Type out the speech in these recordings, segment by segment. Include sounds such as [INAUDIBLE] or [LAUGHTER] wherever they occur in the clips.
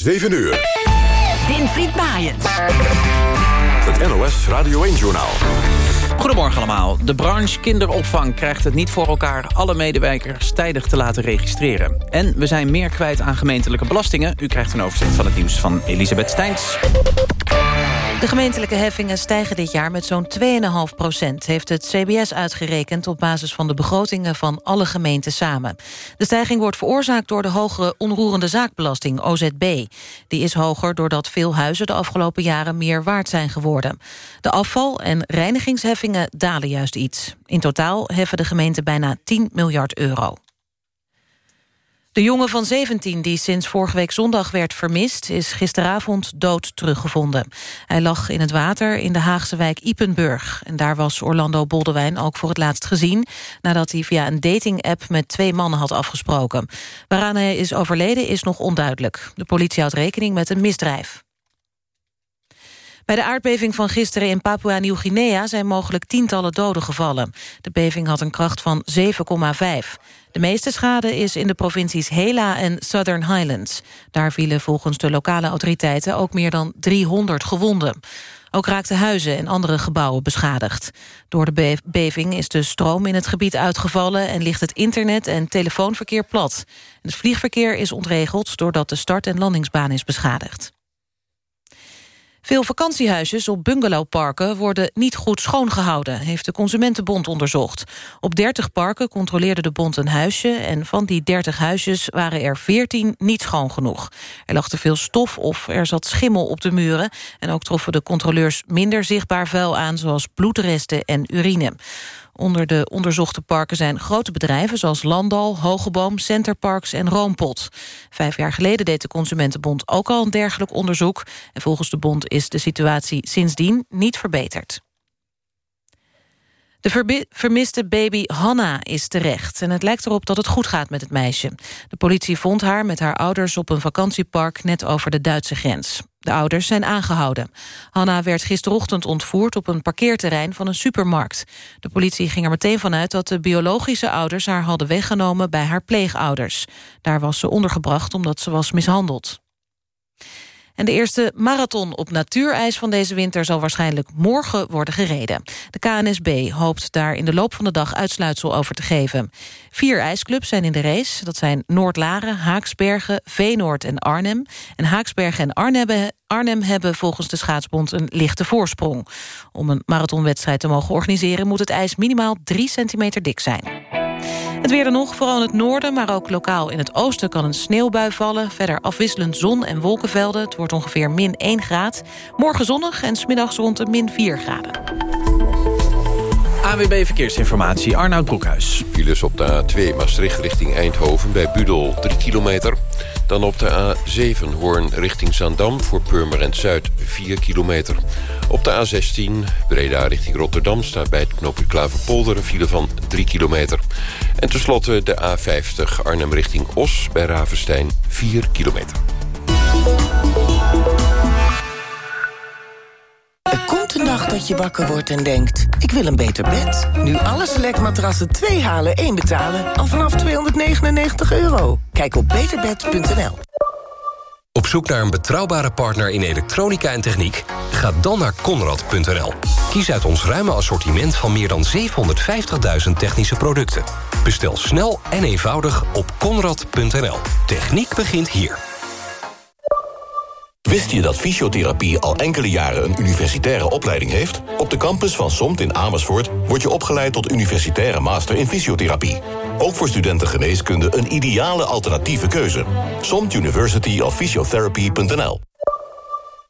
7 uur. Winfried Maaiens. Het NOS Radio 1-journaal. Goedemorgen allemaal. De branche kinderopvang krijgt het niet voor elkaar... alle medewerkers tijdig te laten registreren. En we zijn meer kwijt aan gemeentelijke belastingen. U krijgt een overzicht van het nieuws van Elisabeth Steins. De gemeentelijke heffingen stijgen dit jaar met zo'n 2,5 procent... heeft het CBS uitgerekend op basis van de begrotingen van alle gemeenten samen. De stijging wordt veroorzaakt door de hogere onroerende zaakbelasting, OZB. Die is hoger doordat veel huizen de afgelopen jaren meer waard zijn geworden. De afval- en reinigingsheffingen dalen juist iets. In totaal heffen de gemeenten bijna 10 miljard euro. De jongen van 17 die sinds vorige week zondag werd vermist... is gisteravond dood teruggevonden. Hij lag in het water in de Haagse wijk Ipenburg. En daar was Orlando Boldewijn ook voor het laatst gezien... nadat hij via een dating-app met twee mannen had afgesproken. Waaraan hij is overleden is nog onduidelijk. De politie houdt rekening met een misdrijf. Bij de aardbeving van gisteren in Papua-Nieuw-Guinea... zijn mogelijk tientallen doden gevallen. De beving had een kracht van 7,5. De meeste schade is in de provincies Hela en Southern Highlands. Daar vielen volgens de lokale autoriteiten ook meer dan 300 gewonden. Ook raakten huizen en andere gebouwen beschadigd. Door de beving is de stroom in het gebied uitgevallen... en ligt het internet- en telefoonverkeer plat. Het vliegverkeer is ontregeld doordat de start- en landingsbaan is beschadigd. Veel vakantiehuisjes op bungalowparken worden niet goed schoongehouden, heeft de Consumentenbond onderzocht. Op 30 parken controleerde de bond een huisje en van die 30 huisjes waren er 14 niet schoon genoeg. Er lag te veel stof of er zat schimmel op de muren en ook troffen de controleurs minder zichtbaar vuil aan zoals bloedresten en urine. Onder de onderzochte parken zijn grote bedrijven zoals Landal, Hogeboom, Centerparks en Roompot. Vijf jaar geleden deed de Consumentenbond ook al een dergelijk onderzoek. En volgens de bond is de situatie sindsdien niet verbeterd. De vermiste baby Hanna is terecht en het lijkt erop dat het goed gaat met het meisje. De politie vond haar met haar ouders op een vakantiepark net over de Duitse grens. De ouders zijn aangehouden. Hanna werd gisterochtend ontvoerd op een parkeerterrein van een supermarkt. De politie ging er meteen vanuit dat de biologische ouders haar hadden weggenomen bij haar pleegouders. Daar was ze ondergebracht omdat ze was mishandeld. En de eerste marathon op natuurijs van deze winter... zal waarschijnlijk morgen worden gereden. De KNSB hoopt daar in de loop van de dag uitsluitsel over te geven. Vier ijsclubs zijn in de race. Dat zijn Noordlaren, Haaksbergen, Veenoord en Arnhem. En Haaksbergen en Arnhem, Arnhem hebben volgens de schaatsbond een lichte voorsprong. Om een marathonwedstrijd te mogen organiseren... moet het ijs minimaal 3 centimeter dik zijn. Het weer er nog, vooral in het noorden, maar ook lokaal in het oosten kan een sneeuwbui vallen. Verder afwisselend zon en wolkenvelden. Het wordt ongeveer min 1 graad. Morgen zonnig en smiddags rond de min 4 graden. AWB Verkeersinformatie, Arnoud Broekhuis. Files op de A2 Maastricht richting Eindhoven bij Budel 3 kilometer. Dan op de A7 Hoorn richting Zaandam voor Purmerend Zuid 4 kilometer. Op de A16 Breda richting Rotterdam staat bij het knooppunt Klaverpolder een file van 3 kilometer. En tenslotte de A50 Arnhem richting Os bij Ravenstein 4 kilometer. Er komt een dag dat je wakker wordt en denkt... ik wil een beter bed. Nu alle selectmatrassen 2 halen, 1 betalen... al vanaf 299 euro. Kijk op beterbed.nl. Op zoek naar een betrouwbare partner in elektronica en techniek? Ga dan naar Conrad.nl. Kies uit ons ruime assortiment van meer dan 750.000 technische producten. Bestel snel en eenvoudig op Conrad.nl. Techniek begint hier. Wist je dat fysiotherapie al enkele jaren een universitaire opleiding heeft? Op de campus van SOMT in Amersfoort wordt je opgeleid tot universitaire master in fysiotherapie. Ook voor studenten geneeskunde een ideale alternatieve keuze. SOMT University of Physiotherapy.nl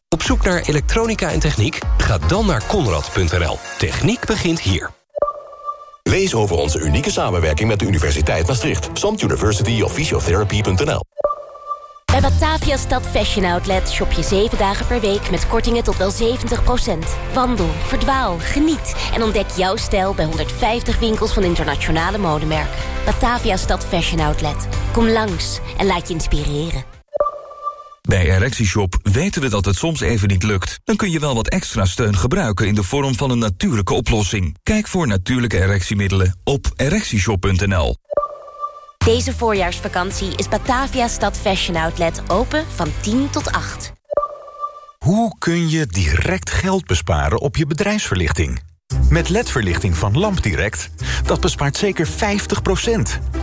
Op zoek naar elektronica en techniek? Ga dan naar Conrad.nl. Techniek begint hier. Lees over onze unieke samenwerking met de Universiteit Maastricht. SOMT University of Physiotherapy.nl Batavia Stad Fashion Outlet shop je 7 dagen per week met kortingen tot wel 70%. Wandel, verdwaal, geniet en ontdek jouw stijl bij 150 winkels van internationale modemerken. Batavia Stad Fashion Outlet. Kom langs en laat je inspireren. Bij ErectieShop weten we dat het soms even niet lukt. Dan kun je wel wat extra steun gebruiken in de vorm van een natuurlijke oplossing. Kijk voor natuurlijke erectiemiddelen op ErectieShop.nl. Deze voorjaarsvakantie is Batavia Stad Fashion Outlet open van 10 tot 8. Hoe kun je direct geld besparen op je bedrijfsverlichting? Met LED-verlichting van LampDirect, dat bespaart zeker 50%.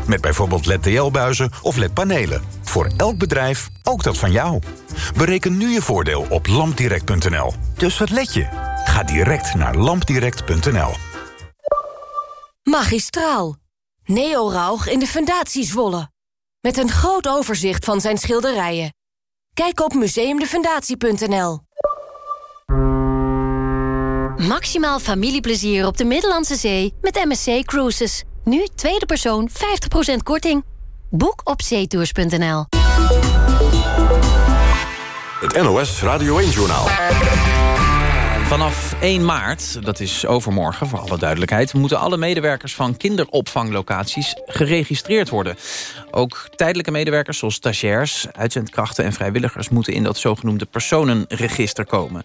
Met bijvoorbeeld LED-TL-buizen of LED-panelen. Voor elk bedrijf, ook dat van jou. Bereken nu je voordeel op lampdirect.nl. Dus wat let je? Ga direct naar lampdirect.nl. Magistraal. Neo Rauch in de Fundatie Zwolle. Met een groot overzicht van zijn schilderijen. Kijk op museumdefundatie.nl. Maximaal familieplezier op de Middellandse Zee met MSC Cruises. Nu tweede persoon 50% korting. Boek op zeetours.nl. Het NOS Radio 1-journaal. Vanaf 1 maart, dat is overmorgen voor alle duidelijkheid... moeten alle medewerkers van kinderopvanglocaties geregistreerd worden. Ook tijdelijke medewerkers zoals stagiairs, uitzendkrachten en vrijwilligers... moeten in dat zogenoemde personenregister komen.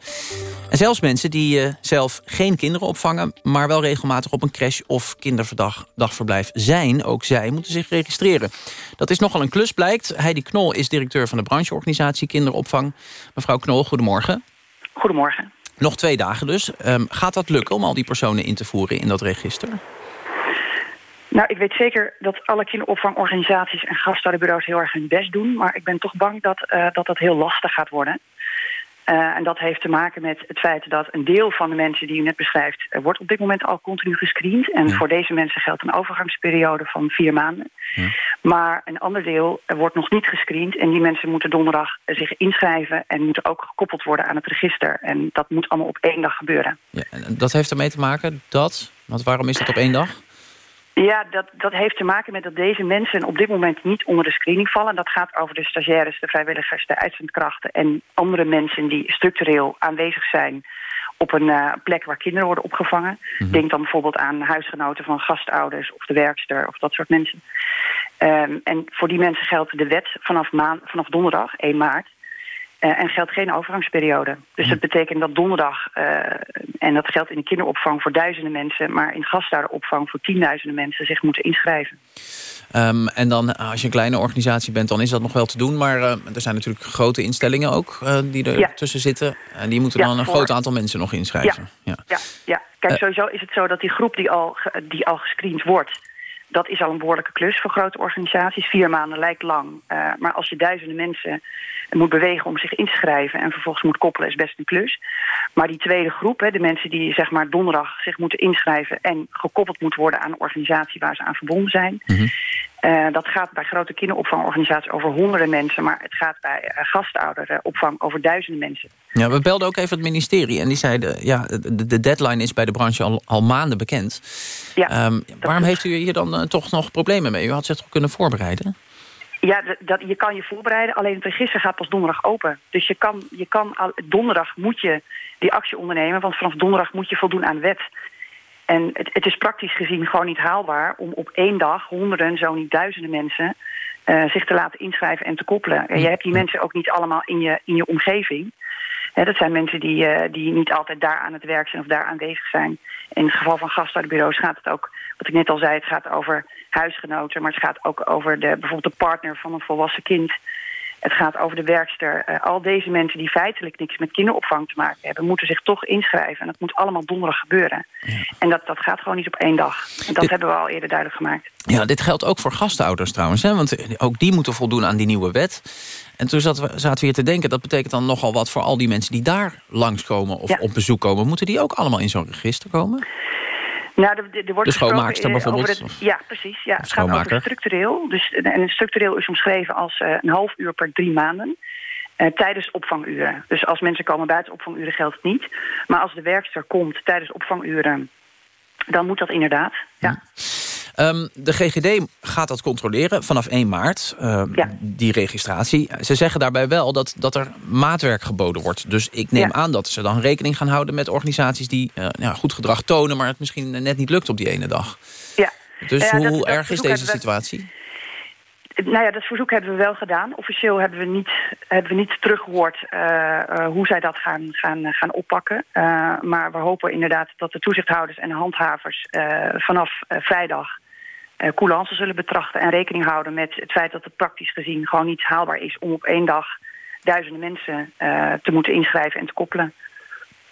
En zelfs mensen die uh, zelf geen kinderen opvangen... maar wel regelmatig op een crash of kinderdagverblijf zijn... ook zij moeten zich registreren. Dat is nogal een klus, blijkt. Heidi Knol is directeur van de brancheorganisatie Kinderopvang. Mevrouw Knol, goedemorgen. Goedemorgen. Nog twee dagen dus. Um, gaat dat lukken om al die personen in te voeren in dat register? Nou, ik weet zeker dat alle kinderopvangorganisaties en gasthouderbureaus heel erg hun best doen. Maar ik ben toch bang dat uh, dat, dat heel lastig gaat worden. Uh, en dat heeft te maken met het feit dat een deel van de mensen die u net beschrijft... Uh, wordt op dit moment al continu gescreend. En ja. voor deze mensen geldt een overgangsperiode van vier maanden. Ja. Maar een ander deel uh, wordt nog niet gescreend. En die mensen moeten donderdag zich inschrijven... en moeten ook gekoppeld worden aan het register. En dat moet allemaal op één dag gebeuren. Ja, en dat heeft ermee te maken dat... Want waarom is dat op één dag? Ja, dat, dat heeft te maken met dat deze mensen op dit moment niet onder de screening vallen. Dat gaat over de stagiaires, de vrijwilligers, de uitzendkrachten... en andere mensen die structureel aanwezig zijn op een uh, plek waar kinderen worden opgevangen. Mm -hmm. Denk dan bijvoorbeeld aan huisgenoten van gastouders of de werkster of dat soort mensen. Um, en voor die mensen geldt de wet vanaf, maand, vanaf donderdag, 1 maart... Uh, en geldt geen overgangsperiode. Dus dat betekent dat donderdag, uh, en dat geldt in de kinderopvang voor duizenden mensen... maar in gastouderopvang voor tienduizenden mensen zich moeten inschrijven. Um, en dan, als je een kleine organisatie bent, dan is dat nog wel te doen. Maar uh, er zijn natuurlijk grote instellingen ook die er ja. tussen zitten. En die moeten ja, dan een voor... groot aantal mensen nog inschrijven. Ja, ja. ja, kijk, sowieso is het zo dat die groep die al, die al gescreend wordt dat is al een behoorlijke klus voor grote organisaties. Vier maanden lijkt lang. Uh, maar als je duizenden mensen moet bewegen om zich in te schrijven... en vervolgens moet koppelen, is best een klus. Maar die tweede groep, hè, de mensen die zeg maar donderdag zich moeten inschrijven... en gekoppeld moeten worden aan een organisatie waar ze aan verbonden zijn... Mm -hmm. uh, dat gaat bij grote kinderopvangorganisaties over honderden mensen... maar het gaat bij uh, gastouderopvang over duizenden mensen. Ja, we belden ook even het ministerie en die zeiden... ja, de, de deadline is bij de branche al, al maanden bekend. Ja, um, waarom heeft u hier dan uh, toch nog problemen mee? U had zich toch kunnen voorbereiden? Ja, dat, je kan je voorbereiden, alleen het register gaat pas donderdag open. Dus je kan, je kan al, donderdag moet je die actie ondernemen... want vanaf donderdag moet je voldoen aan wet. En het, het is praktisch gezien gewoon niet haalbaar... om op één dag honderden, zo niet duizenden mensen... Uh, zich te laten inschrijven en te koppelen. En je hebt die mensen ook niet allemaal in je, in je omgeving. He, dat zijn mensen die, uh, die niet altijd daar aan het werk zijn of daar aanwezig zijn. In het geval van gastouderbureaus gaat het ook, wat ik net al zei... het gaat over huisgenoten, maar het gaat ook over de, bijvoorbeeld de partner van een volwassen kind. Het gaat over de werkster. Uh, al deze mensen die feitelijk niks met kinderopvang te maken hebben... moeten zich toch inschrijven. En dat moet allemaal donderdag gebeuren. Ja. En dat, dat gaat gewoon niet op één dag. En dat dit, hebben we al eerder duidelijk gemaakt. Ja, dit geldt ook voor gastouders trouwens. Hè? Want ook die moeten voldoen aan die nieuwe wet. En toen zaten we, zaten we hier te denken... dat betekent dan nogal wat voor al die mensen die daar langskomen... of ja. op bezoek komen. Moeten die ook allemaal in zo'n register komen? Nou, er, er wordt de schoonmaakster bijvoorbeeld? Het, ja, precies. Ja, het gaat over structureel. Dus, en structureel is omschreven als uh, een half uur per drie maanden. Uh, tijdens opvanguren. Dus als mensen komen buiten opvanguren geldt het niet. Maar als de werkster komt tijdens opvanguren... dan moet dat inderdaad, ja. ja. Um, de GGD gaat dat controleren vanaf 1 maart, uh, ja. die registratie. Ze zeggen daarbij wel dat, dat er maatwerk geboden wordt. Dus ik neem ja. aan dat ze dan rekening gaan houden met organisaties... die uh, ja, goed gedrag tonen, maar het misschien net niet lukt op die ene dag. Ja. Dus ja, hoe dat, dat erg is deze situatie? Nou ja, dat verzoek hebben we wel gedaan. Officieel hebben we niet, hebben we niet teruggehoord uh, uh, hoe zij dat gaan, gaan, gaan oppakken. Uh, maar we hopen inderdaad dat de toezichthouders en handhavers vanaf vrijdag coulance zullen betrachten en rekening houden met het feit dat het praktisch gezien gewoon niet haalbaar is om op één dag duizenden mensen uh, te moeten inschrijven en te koppelen.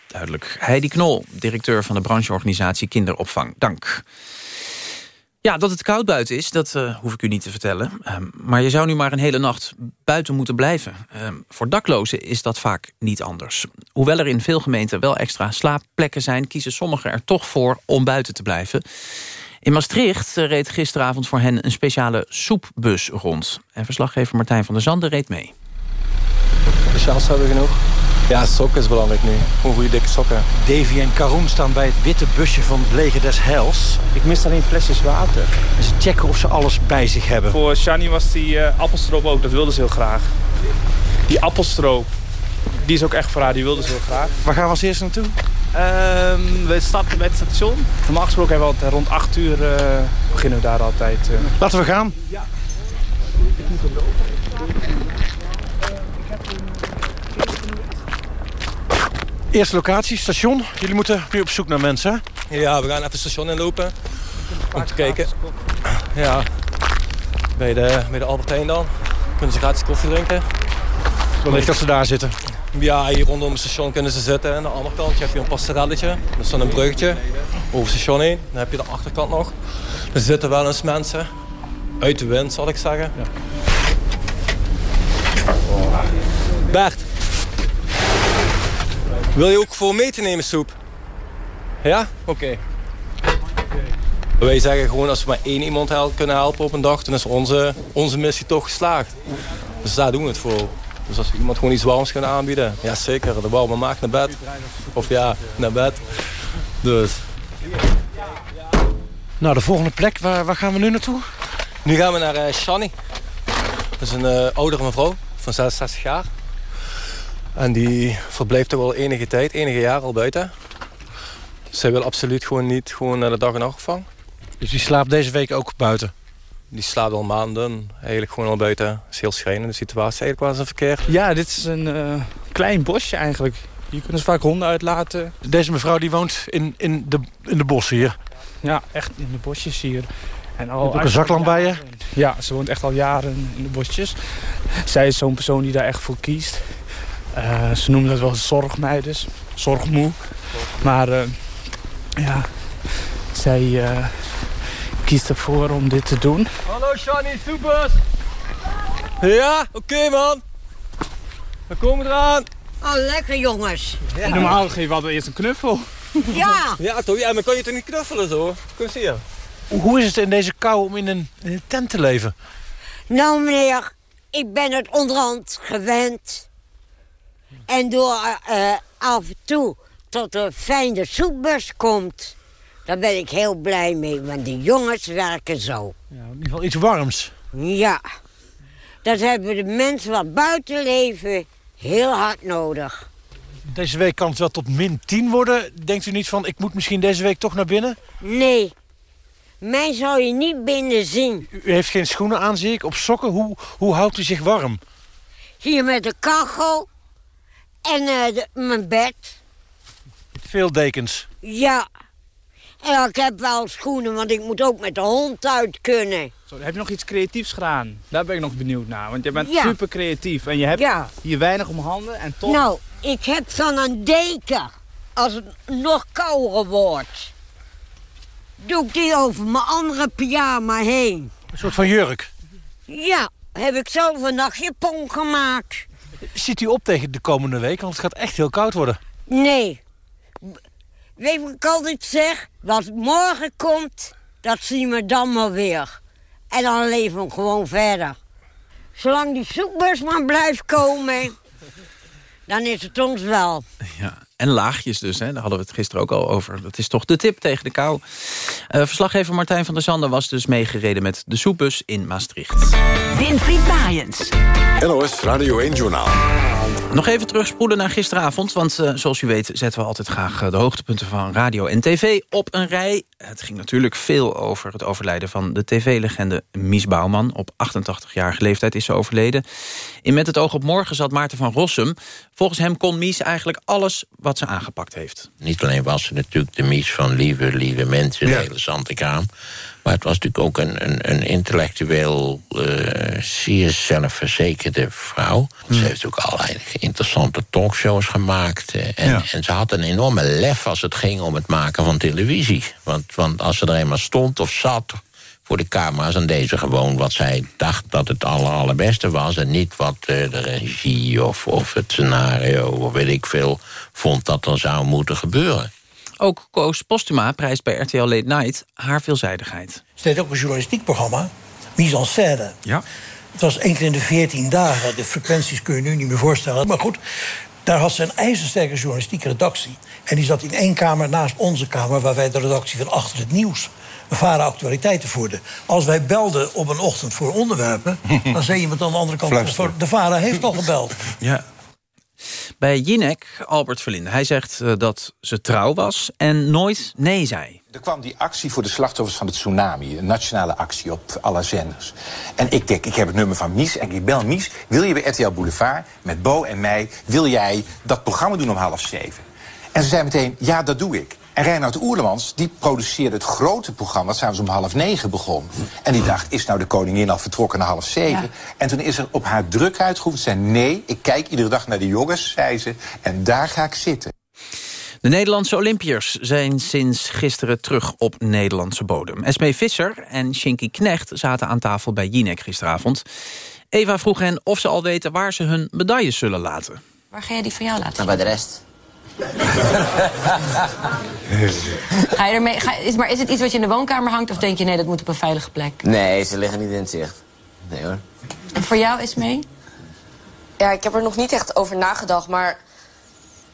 Duidelijk. Heidi Knol, directeur van de brancheorganisatie Kinderopvang. Dank. Ja, dat het koud buiten is, dat uh, hoef ik u niet te vertellen. Um, maar je zou nu maar een hele nacht buiten moeten blijven. Um, voor daklozen is dat vaak niet anders. Hoewel er in veel gemeenten wel extra slaapplekken zijn... kiezen sommigen er toch voor om buiten te blijven. In Maastricht reed gisteravond voor hen een speciale soepbus rond. En verslaggever Martijn van der Zanden reed mee. Speciaals hebben we genoeg. Ja, sokken is belangrijk nu. Hoe goede dikke sokken. Davy en Karoen staan bij het witte busje van het leger des Hels. Ik mis alleen flesjes water. En ze checken of ze alles bij zich hebben. Voor Shani was die uh, appelstroop ook, dat wilde ze heel graag. Die appelstroop, die is ook echt voor haar, die wilde ze heel graag. Waar gaan we als eerste naartoe? Um, we starten bij het station. Normaal gesproken hebben we altijd rond 8 uur uh, beginnen we daar altijd. Uh. Laten we gaan. Ja. Ik moet hem Eerste locatie, station. Jullie moeten nu op zoek naar mensen. Ja, we gaan even het station inlopen. Om te kijken. Ja, bij de, bij de Albert Heijn dan. Kunnen ze gratis koffie drinken. Wellicht dat ze daar zitten. Ja, hier rondom het station kunnen ze zitten. Aan de andere kant heb je een passerelletje. Dat is dan een bruggetje over het station heen. Dan heb je de achterkant nog. Er zitten wel eens mensen. Uit de wind, zal ik zeggen. Ja. Bert. Wil je ook voor mee te nemen soep? Ja? Oké. Okay. Wij zeggen gewoon als we maar één iemand kunnen helpen op een dag... dan is onze, onze missie toch geslaagd. Dus daar doen we het voor. Dus als we iemand gewoon iets warms kunnen aanbieden... ja zeker, de warme maakt naar bed. Of ja, naar bed. Dus... Nou, de volgende plek, waar, waar gaan we nu naartoe? Nu gaan we naar uh, Shani. Dat is een uh, oudere mevrouw van 66 jaar. En die verblijft toch al enige tijd, enige jaar al buiten. Zij wil absoluut gewoon niet gewoon naar de dag- en nachtopvang. Dus die slaapt deze week ook buiten? Die slaapt al maanden, eigenlijk gewoon al buiten. Het is heel schrijnende situatie eigenlijk waar ze verkeerd. Ja, dit is een uh, klein bosje eigenlijk. Hier kunnen ze vaak honden uitlaten. Deze mevrouw die woont in, in, de, in de bossen hier? Ja, echt in de bosjes hier. En al ook een zaklamp bij je? Ja, ze woont echt al jaren in de bosjes. Zij is zo'n persoon die daar echt voor kiest. Uh, ze noemen dat wel zorgmeiders, zorgmoe. Maar uh, ja, zij uh, kiest ervoor om dit te doen. Hallo Shani, soepers! Ja, oké okay, man. We komen eraan. Oh, lekker jongens. Ja. Normaal geef je altijd eerst een knuffel. Ja. ja, toch? Ja, maar kan je toch niet knuffelen zo? Kom eens hier. Hoe is het in deze kou om in een, in een tent te leven? Nou meneer, ik ben het onderhand gewend. En door uh, af en toe tot een fijne soepbus komt... daar ben ik heel blij mee, want die jongens werken zo. Ja, in ieder geval iets warms. Ja, dat hebben de mensen wat buiten leven heel hard nodig. Deze week kan het wel tot min 10 worden. Denkt u niet van, ik moet misschien deze week toch naar binnen? Nee, mij zou je niet binnen zien. U heeft geen schoenen aan, zie ik, op sokken. Hoe, hoe houdt u zich warm? Hier met de kachel en uh, de, mijn bed. Veel dekens? Ja. En ik heb wel schoenen, want ik moet ook met de hond uit kunnen. Zo, heb je nog iets creatiefs gedaan? Daar ben ik nog benieuwd naar. Want je bent ja. super creatief en je hebt ja. hier weinig om handen en toch... Nou, ik heb dan een deken. Als het nog kouder wordt. Doe ik die over mijn andere pyjama heen. Een soort van jurk? Ja, heb ik zelf een nachtjapon gemaakt. Ziet u op tegen de komende week? Want het gaat echt heel koud worden. Nee. Weet wat ik altijd zeg? Wat morgen komt, dat zien we dan maar weer. En dan leven we gewoon verder. Zolang die zoekbus maar blijft komen, dan is het ons wel. Ja, en laagjes dus, hè? daar hadden we het gisteren ook al over. Dat is toch de tip tegen de kou. Uh, verslaggever Martijn van der Zanden was dus meegereden met de soepbus in Maastricht. Winfried Maaiens. NOS Radio 1-journaal. Nog even terugspoelen naar gisteravond. Want uh, zoals u weet zetten we altijd graag uh, de hoogtepunten van radio en tv op een rij. Het ging natuurlijk veel over het overlijden van de tv-legende Mies Bouwman. Op 88-jarige leeftijd is ze overleden. In Met het oog op morgen zat Maarten van Rossum. Volgens hem kon Mies eigenlijk alles wat ze aangepakt heeft. Niet alleen was ze natuurlijk de Mies van lieve, lieve mensen, de hele. Maar het was natuurlijk ook een, een, een intellectueel, uh, zeer zelfverzekerde vrouw. Ze hmm. heeft ook allerlei interessante talkshows gemaakt. Uh, en, en, ze had een enorme lef als het ging om het maken van televisie. Want, want als ze er eenmaal stond of zat voor de camera's... en deze gewoon wat zij dacht dat het aller, allerbeste was... en niet wat uh, de regie of, of het scenario of weet ik veel... vond dat er zou moeten gebeuren. Ook Koos Postuma prijst bij RTL Late Night haar veelzijdigheid. Ze deed ook een journalistiek programma, Mise en scène. Ja. Het was één keer in de veertien dagen. De frequenties kun je nu niet meer voorstellen. Maar goed, daar had ze een ijzersterke journalistieke redactie. En die zat in één kamer naast onze kamer... waar wij de redactie van Achter het Nieuws varen actualiteiten voerden. Als wij belden op een ochtend voor onderwerpen... [LAUGHS] dan zei iemand aan de andere kant... de VARA heeft al gebeld. Ja. Bij Jinek, Albert Verlinde, hij zegt uh, dat ze trouw was en nooit nee zei. Er kwam die actie voor de slachtoffers van de tsunami. Een nationale actie op alle zenders. En ik denk, ik heb het nummer van Mies en ik bel Mies. Wil je bij RTL Boulevard, met Bo en mij... wil jij dat programma doen om half zeven? En ze zei meteen, ja, dat doe ik. En Reinhard Oerlemans, die produceerde het grote programma... dat s'avonds om half negen begon. En die dacht, is nou de koningin al vertrokken naar half zeven? En toen is er op haar druk uitgeoefend. Ze zei, nee, ik kijk iedere dag naar de jongens, zei ze. En daar ga ik zitten. De Nederlandse Olympiërs zijn sinds gisteren terug op Nederlandse bodem. Esmee Visser en Shinky Knecht zaten aan tafel bij Jinek gisteravond. Eva vroeg hen of ze al weten waar ze hun medailles zullen laten. Waar ga je die van jou laten? Nou, bij de rest. Ga je ermee, ga, is, maar is het iets wat je in de woonkamer hangt... of denk je, nee, dat moet op een veilige plek? Nee, ze liggen niet in het zicht. Nee hoor. En voor jou is mee? Ja, ik heb er nog niet echt over nagedacht, maar...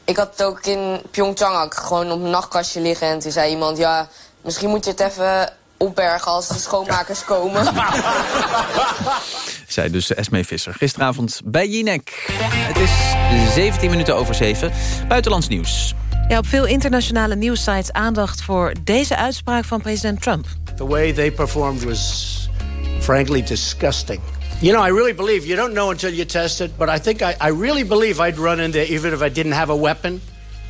Ik had het ook in Pyeongchang gewoon op een nachtkastje liggen... en toen zei iemand, ja, misschien moet je het even opbergen als de schoonmakers komen. [LAUGHS] Zij dus Esmee Visser. Gisteravond bij Jinek. Het is 17 minuten over 7. Buitenlands nieuws. Ja, op veel internationale nieuwssites aandacht voor deze uitspraak van president Trump. The way they performed was frankly disgusting. You know, I really believe, you don't know until you test it, but I think I, I really believe I'd run in there even if I didn't have a weapon.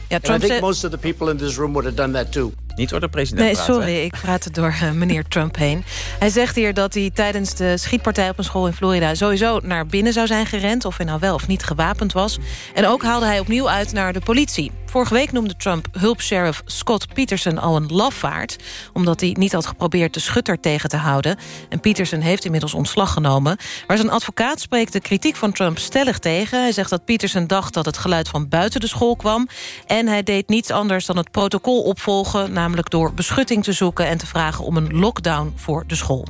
Ja, Trump I think most of the people in this room would have done that too. Niet door de president Nee, sorry, ik praat het door uh, meneer Trump heen. Hij zegt hier dat hij tijdens de schietpartij op een school in Florida... sowieso naar binnen zou zijn gerend, of hij nou wel of niet gewapend was. En ook haalde hij opnieuw uit naar de politie. Vorige week noemde Trump hulpsheriff Scott Peterson al een lafaard... omdat hij niet had geprobeerd de schutter tegen te houden. En Peterson heeft inmiddels ontslag genomen. Maar zijn advocaat spreekt de kritiek van Trump stellig tegen. Hij zegt dat Peterson dacht dat het geluid van buiten de school kwam... en hij deed niets anders dan het protocol opvolgen... namelijk door beschutting te zoeken en te vragen om een lockdown voor de school.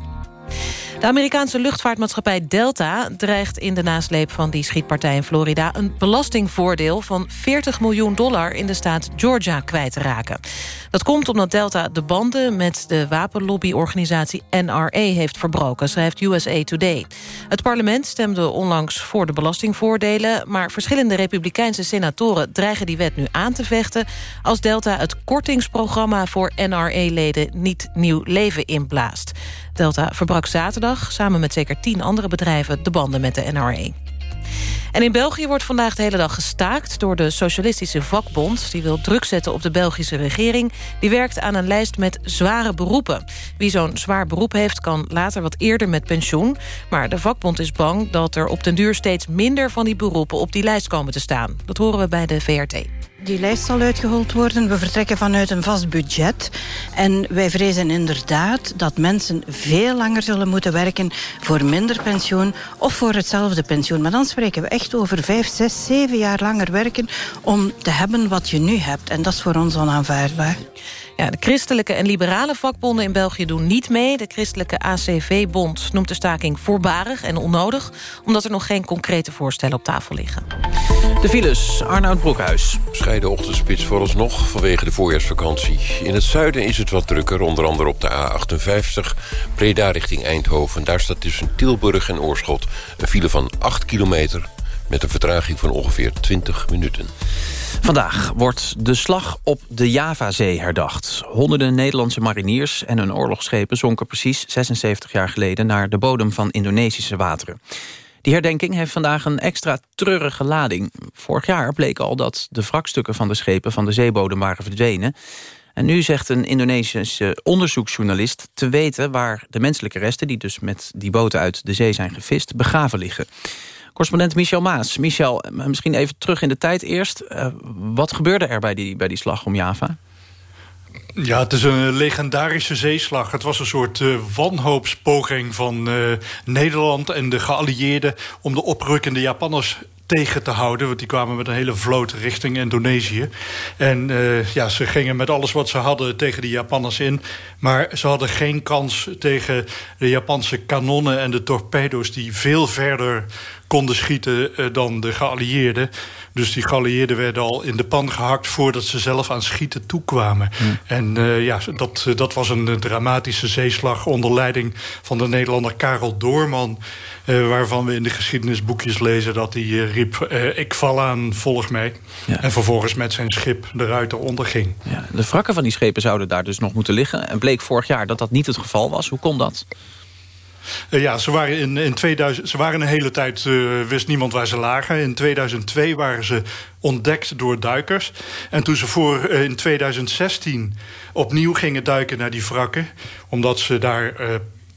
De Amerikaanse luchtvaartmaatschappij Delta dreigt in de nasleep van die schietpartij in Florida een belastingvoordeel van 40 miljoen dollar in de staat Georgia kwijt te raken. Dat komt omdat Delta de banden met de wapenlobbyorganisatie NRA heeft verbroken, schrijft USA Today. Het parlement stemde onlangs voor de belastingvoordelen, maar verschillende republikeinse senatoren dreigen die wet nu aan te vechten als Delta het kortingsprogramma voor NRA-leden niet nieuw leven inblaast. Delta verbrak zaterdag samen met zeker tien andere bedrijven de banden met de NRA. En in België wordt vandaag de hele dag gestaakt door de Socialistische Vakbond. Die wil druk zetten op de Belgische regering. Die werkt aan een lijst met zware beroepen. Wie zo'n zwaar beroep heeft kan later wat eerder met pensioen. Maar de vakbond is bang dat er op den duur steeds minder van die beroepen op die lijst komen te staan. Dat horen we bij de VRT. Die lijst zal uitgehold worden. We vertrekken vanuit een vast budget. En wij vrezen inderdaad dat mensen veel langer zullen moeten werken... voor minder pensioen of voor hetzelfde pensioen. Maar dan spreken we echt over vijf, zes, zeven jaar langer werken... om te hebben wat je nu hebt. En dat is voor ons onaanvaardbaar. Ja, de christelijke en liberale vakbonden in België doen niet mee. De christelijke ACV-bond noemt de staking voorbarig en onnodig... omdat er nog geen concrete voorstellen op tafel liggen. De files, Arnoud Broekhuis. Scheide ochtendspits vooralsnog vanwege de voorjaarsvakantie. In het zuiden is het wat drukker, onder andere op de A58... Breda richting Eindhoven. Daar staat tussen Tilburg en Oorschot een file van 8 kilometer... met een vertraging van ongeveer 20 minuten. Vandaag wordt de slag op de Javazee herdacht. Honderden Nederlandse mariniers en hun oorlogsschepen... zonken precies 76 jaar geleden naar de bodem van Indonesische wateren. Die herdenking heeft vandaag een extra treurige lading. Vorig jaar bleek al dat de wrakstukken van de schepen van de zeebodem waren verdwenen. En nu zegt een Indonesische onderzoeksjournalist te weten... waar de menselijke resten, die dus met die boten uit de zee zijn gevist... begraven liggen. Correspondent Michel Maas. Michel, misschien even terug in de tijd eerst. Uh, wat gebeurde er bij die, bij die slag om Java? Ja, het is een legendarische zeeslag. Het was een soort uh, wanhoopspoging van uh, Nederland en de geallieerden... om de oprukkende Japanners tegen te houden. Want die kwamen met een hele vloot richting Indonesië. En uh, ja, ze gingen met alles wat ze hadden tegen de Japanners in. Maar ze hadden geen kans tegen de Japanse kanonnen en de torpedo's... die veel verder konden schieten uh, dan de geallieerden. Dus die geallieerden werden al in de pan gehakt... voordat ze zelf aan schieten toekwamen. Hmm. En uh, ja, dat, dat was een dramatische zeeslag onder leiding van de Nederlander Karel Doorman... Uh, waarvan we in de geschiedenisboekjes lezen dat hij uh, riep... Uh, ik val aan, volg mij. Ja. En vervolgens met zijn schip de ruiter onderging. Ja, de wrakken van die schepen zouden daar dus nog moeten liggen. En bleek vorig jaar dat dat niet het geval was. Hoe kon dat? Ja, ze waren in, in 2000, ze waren een hele tijd, wist niemand waar ze lagen. In 2002 waren ze ontdekt door duikers. En toen ze voor in 2016 opnieuw gingen duiken naar die wrakken... omdat ze daar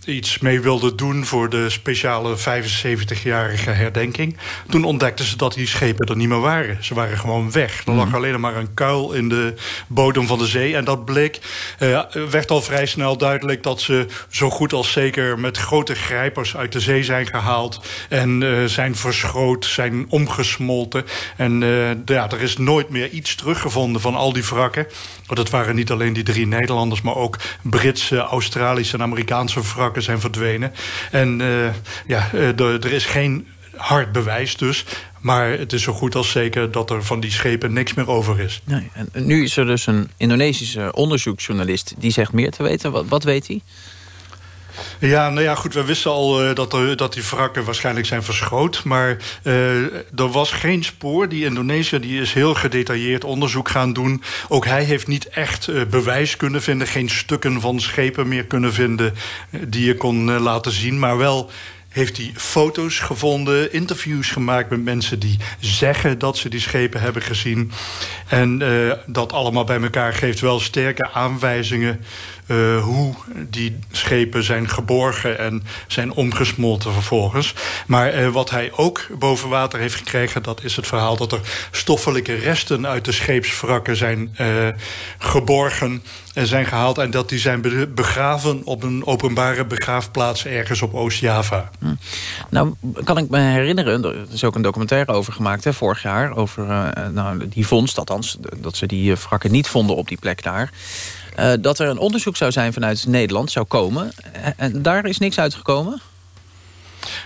iets mee wilden doen voor de speciale 75-jarige herdenking. Toen ontdekten ze dat die schepen er niet meer waren. Ze waren gewoon weg. Er lag mhm. alleen maar een kuil in de bodem van de zee. En dat bleek, uh, werd al vrij snel duidelijk... dat ze zo goed als zeker met grote grijpers uit de zee zijn gehaald... en uh, zijn verschoot, zijn omgesmolten. En uh, ja, er is nooit meer iets teruggevonden van al die wrakken. Want het waren niet alleen die drie Nederlanders... maar ook Britse, Australische en Amerikaanse wrakken zijn verdwenen. En uh, ja, uh, er is geen hard bewijs dus. Maar het is zo goed als zeker dat er van die schepen niks meer over is. Nee, en nu is er dus een Indonesische onderzoeksjournalist... die zegt meer te weten. Wat, wat weet hij? Ja, nou ja, goed, we wisten al uh, dat, dat die wrakken waarschijnlijk zijn verschoot. Maar uh, er was geen spoor. Die Indonesië die is heel gedetailleerd onderzoek gaan doen. Ook hij heeft niet echt uh, bewijs kunnen vinden. Geen stukken van schepen meer kunnen vinden die je kon laten zien. Maar wel heeft hij foto's gevonden, interviews gemaakt met mensen die zeggen dat ze die schepen hebben gezien. En dat allemaal bij elkaar geeft wel sterke aanwijzingen uh, hoe die schepen zijn geborgen en zijn omgesmolten vervolgens. Maar uh, wat hij ook boven water heeft gekregen... dat is het verhaal dat er stoffelijke resten uit de scheepswrakken zijn uh, geborgen en zijn gehaald... en dat die zijn begraven op een openbare begraafplaats ergens op Oost-Java. Hm. Nou, kan ik me herinneren, er is ook een documentaire over gemaakt... Hè, vorig jaar, over nou, die vondst, althans, dat ze die wrakken niet vonden op die plek daar... Uh, dat er een onderzoek zou zijn vanuit Nederland, zou komen. En daar is niks uitgekomen?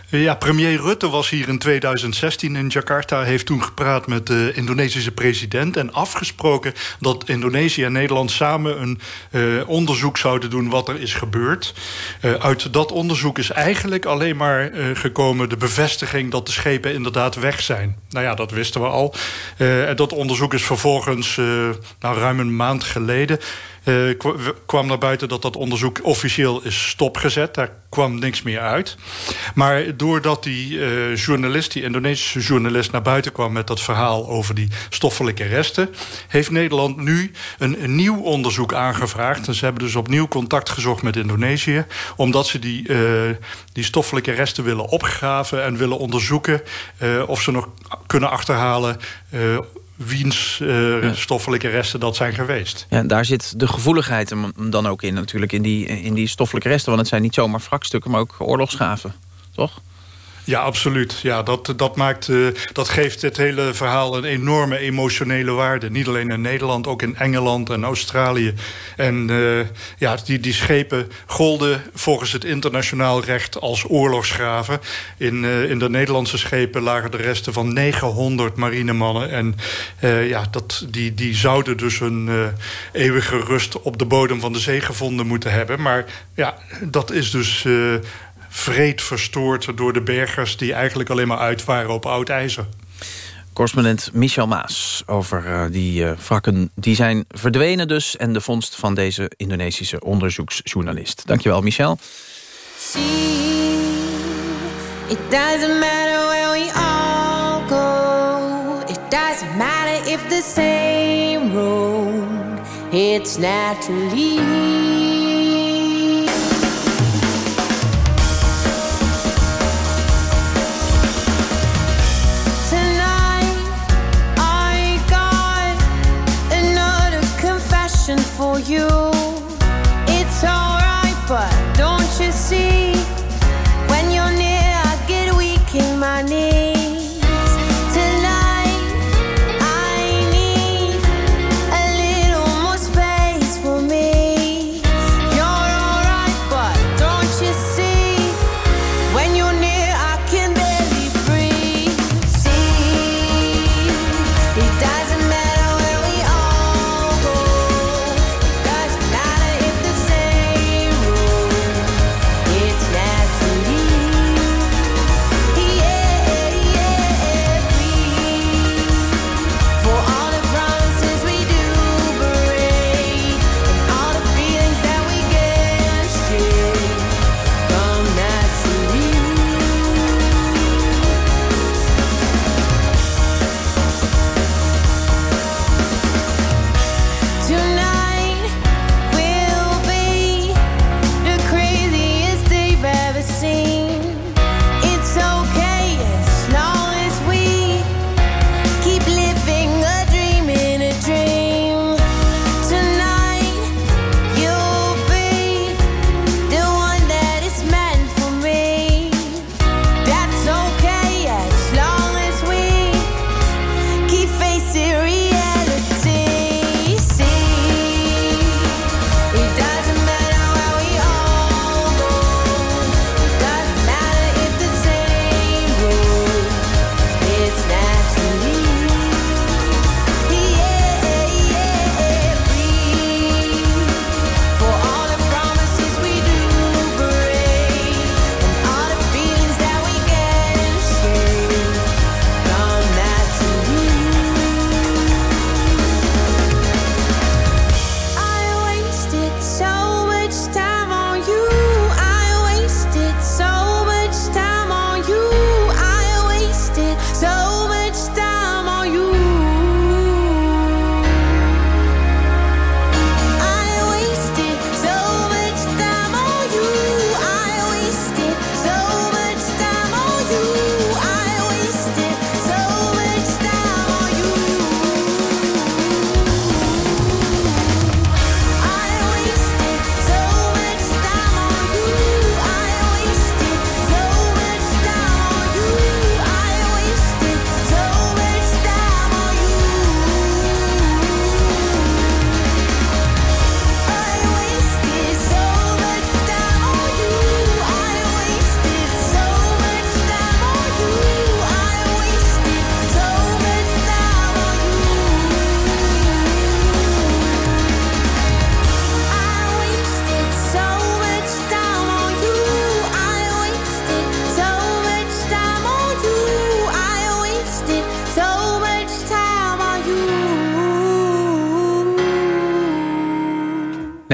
Ja, premier Rutte was hier in 2016 in Jakarta... heeft toen gepraat met de Indonesische president... en afgesproken dat Indonesië en Nederland samen een uh, onderzoek zouden doen... wat er is gebeurd. Uit dat onderzoek is eigenlijk alleen maar gekomen... de bevestiging dat de schepen inderdaad weg zijn. Nou ja, dat wisten we al. dat onderzoek is vervolgens nou, ruim een maand geleden uh, kwam naar buiten dat dat onderzoek officieel is stopgezet. Daar kwam niks meer uit. Maar doordat die uh, journalist, die Indonesische journalist... naar buiten kwam met dat verhaal over die stoffelijke resten... heeft Nederland nu een, nieuw onderzoek aangevraagd. En ze hebben dus opnieuw contact gezocht met Indonesië... omdat ze die, uh, die stoffelijke resten willen opgraven en willen onderzoeken... of ze nog kunnen achterhalen wiens uh, stoffelijke resten dat zijn geweest. Ja, daar zit de gevoeligheid dan ook in natuurlijk, in die, in die stoffelijke resten. Want het zijn niet zomaar wrakstukken, maar ook oorlogsgaven, toch? Ja, absoluut. Ja, dat, dat, maakt, uh, dat geeft het hele verhaal een enorme emotionele waarde. Niet alleen in Nederland, ook in Engeland en Australië. En uh, ja, die, die schepen golden volgens het internationaal recht als oorlogsgraven. In, uh, in de Nederlandse schepen lagen de resten van 900 marinemannen. En ja, dat, die, die zouden dus een eeuwige rust op de bodem van de zee gevonden moeten hebben. Maar ja, dat is dus vreed verstoord door de bergers... die eigenlijk alleen maar uit waren op oud ijzer. Correspondent Michel Maas over uh, die uh, wrakken. Die zijn verdwenen dus. En de vondst van deze Indonesische onderzoeksjournalist. Dankjewel, Michel. See, it doesn't matter where we all go. It doesn't matter if the same road It's naturally.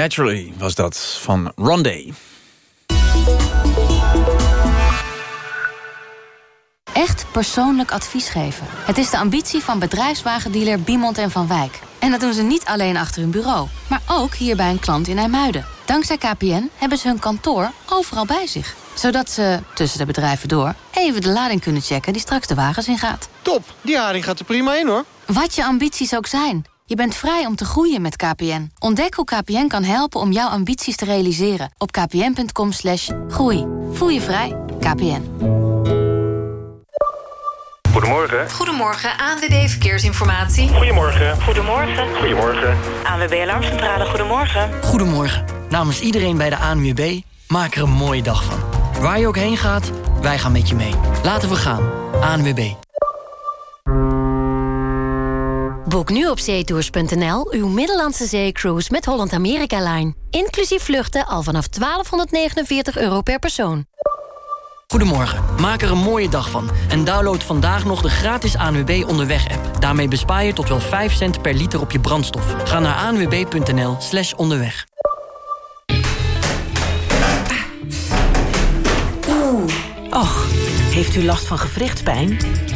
Naturally was dat van Rondé. Echt persoonlijk advies geven. Het is de ambitie van bedrijfswagendealer Biemond en Van Wijk. En dat doen ze niet alleen achter hun bureau, maar ook hier bij een klant in IJmuiden. Dankzij KPN hebben ze hun kantoor overal bij zich. Zodat ze, tussen de bedrijven door, even de lading kunnen checken die straks de wagens ingaat. Top, die haring gaat er prima in hoor. Wat je ambities ook zijn. Je bent vrij om te groeien met KPN. Ontdek hoe KPN kan helpen om jouw ambities te realiseren op kpn.com slash groei. Voel je vrij, KPN. Goedemorgen. Goedemorgen, ANWB Verkeersinformatie. Goedemorgen. Goedemorgen. Goedemorgen. ANWB Alarmcentrale, goedemorgen. Goedemorgen. Namens iedereen bij de ANWB, maak er een mooie dag van. Waar je ook heen gaat, wij gaan met je mee. Laten we gaan. ANWB. Boek nu op zeetours.nl uw Middellandse zeecruise met Holland America Line. Inclusief vluchten al vanaf 1249 euro per persoon. Goedemorgen, maak er een mooie dag van. En download vandaag nog de gratis ANWB Onderweg-app. Daarmee bespaar je tot wel 5 cent per liter op je brandstof. Ga naar anwb.nl slash onderweg. Oeh. Och, heeft u last van gewrichtspijn?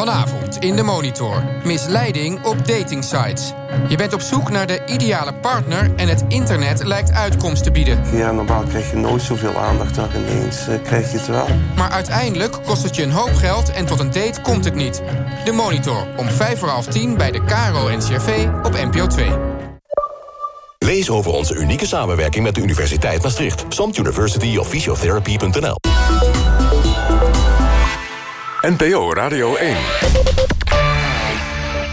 Vanavond in de Monitor. Misleiding op datingsites. Je bent op zoek naar de ideale partner en het internet lijkt uitkomst te bieden. Ja, normaal krijg je nooit zoveel aandacht, dan ineens uh, krijg je het wel. Maar uiteindelijk kost het je een hoop geld en tot een date komt het niet. De Monitor, om vijf voor half tien bij de Caro NCRV op NPO 2. Lees over onze unieke samenwerking met de Universiteit Maastricht. SOMT University of Physiotherapy.nl NPO Radio 1.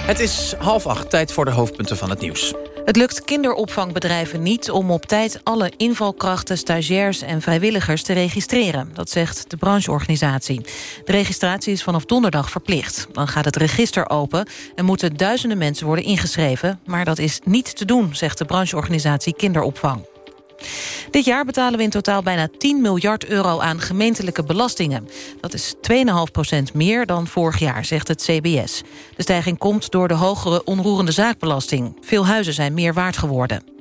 Het is half acht, tijd voor de hoofdpunten van het nieuws. Het lukt kinderopvangbedrijven niet om op tijd alle invalkrachten, stagiairs en vrijwilligers te registreren. Dat zegt de brancheorganisatie. De registratie is vanaf donderdag verplicht. Dan gaat het register open en moeten duizenden mensen worden ingeschreven. Maar dat is niet te doen, zegt de brancheorganisatie Kinderopvang. Dit jaar betalen we in totaal bijna 10 miljard euro aan gemeentelijke belastingen. Dat is 2,5% meer dan vorig jaar, zegt het CBS. De stijging komt door de hogere onroerende zaakbelasting. Veel huizen zijn meer waard geworden.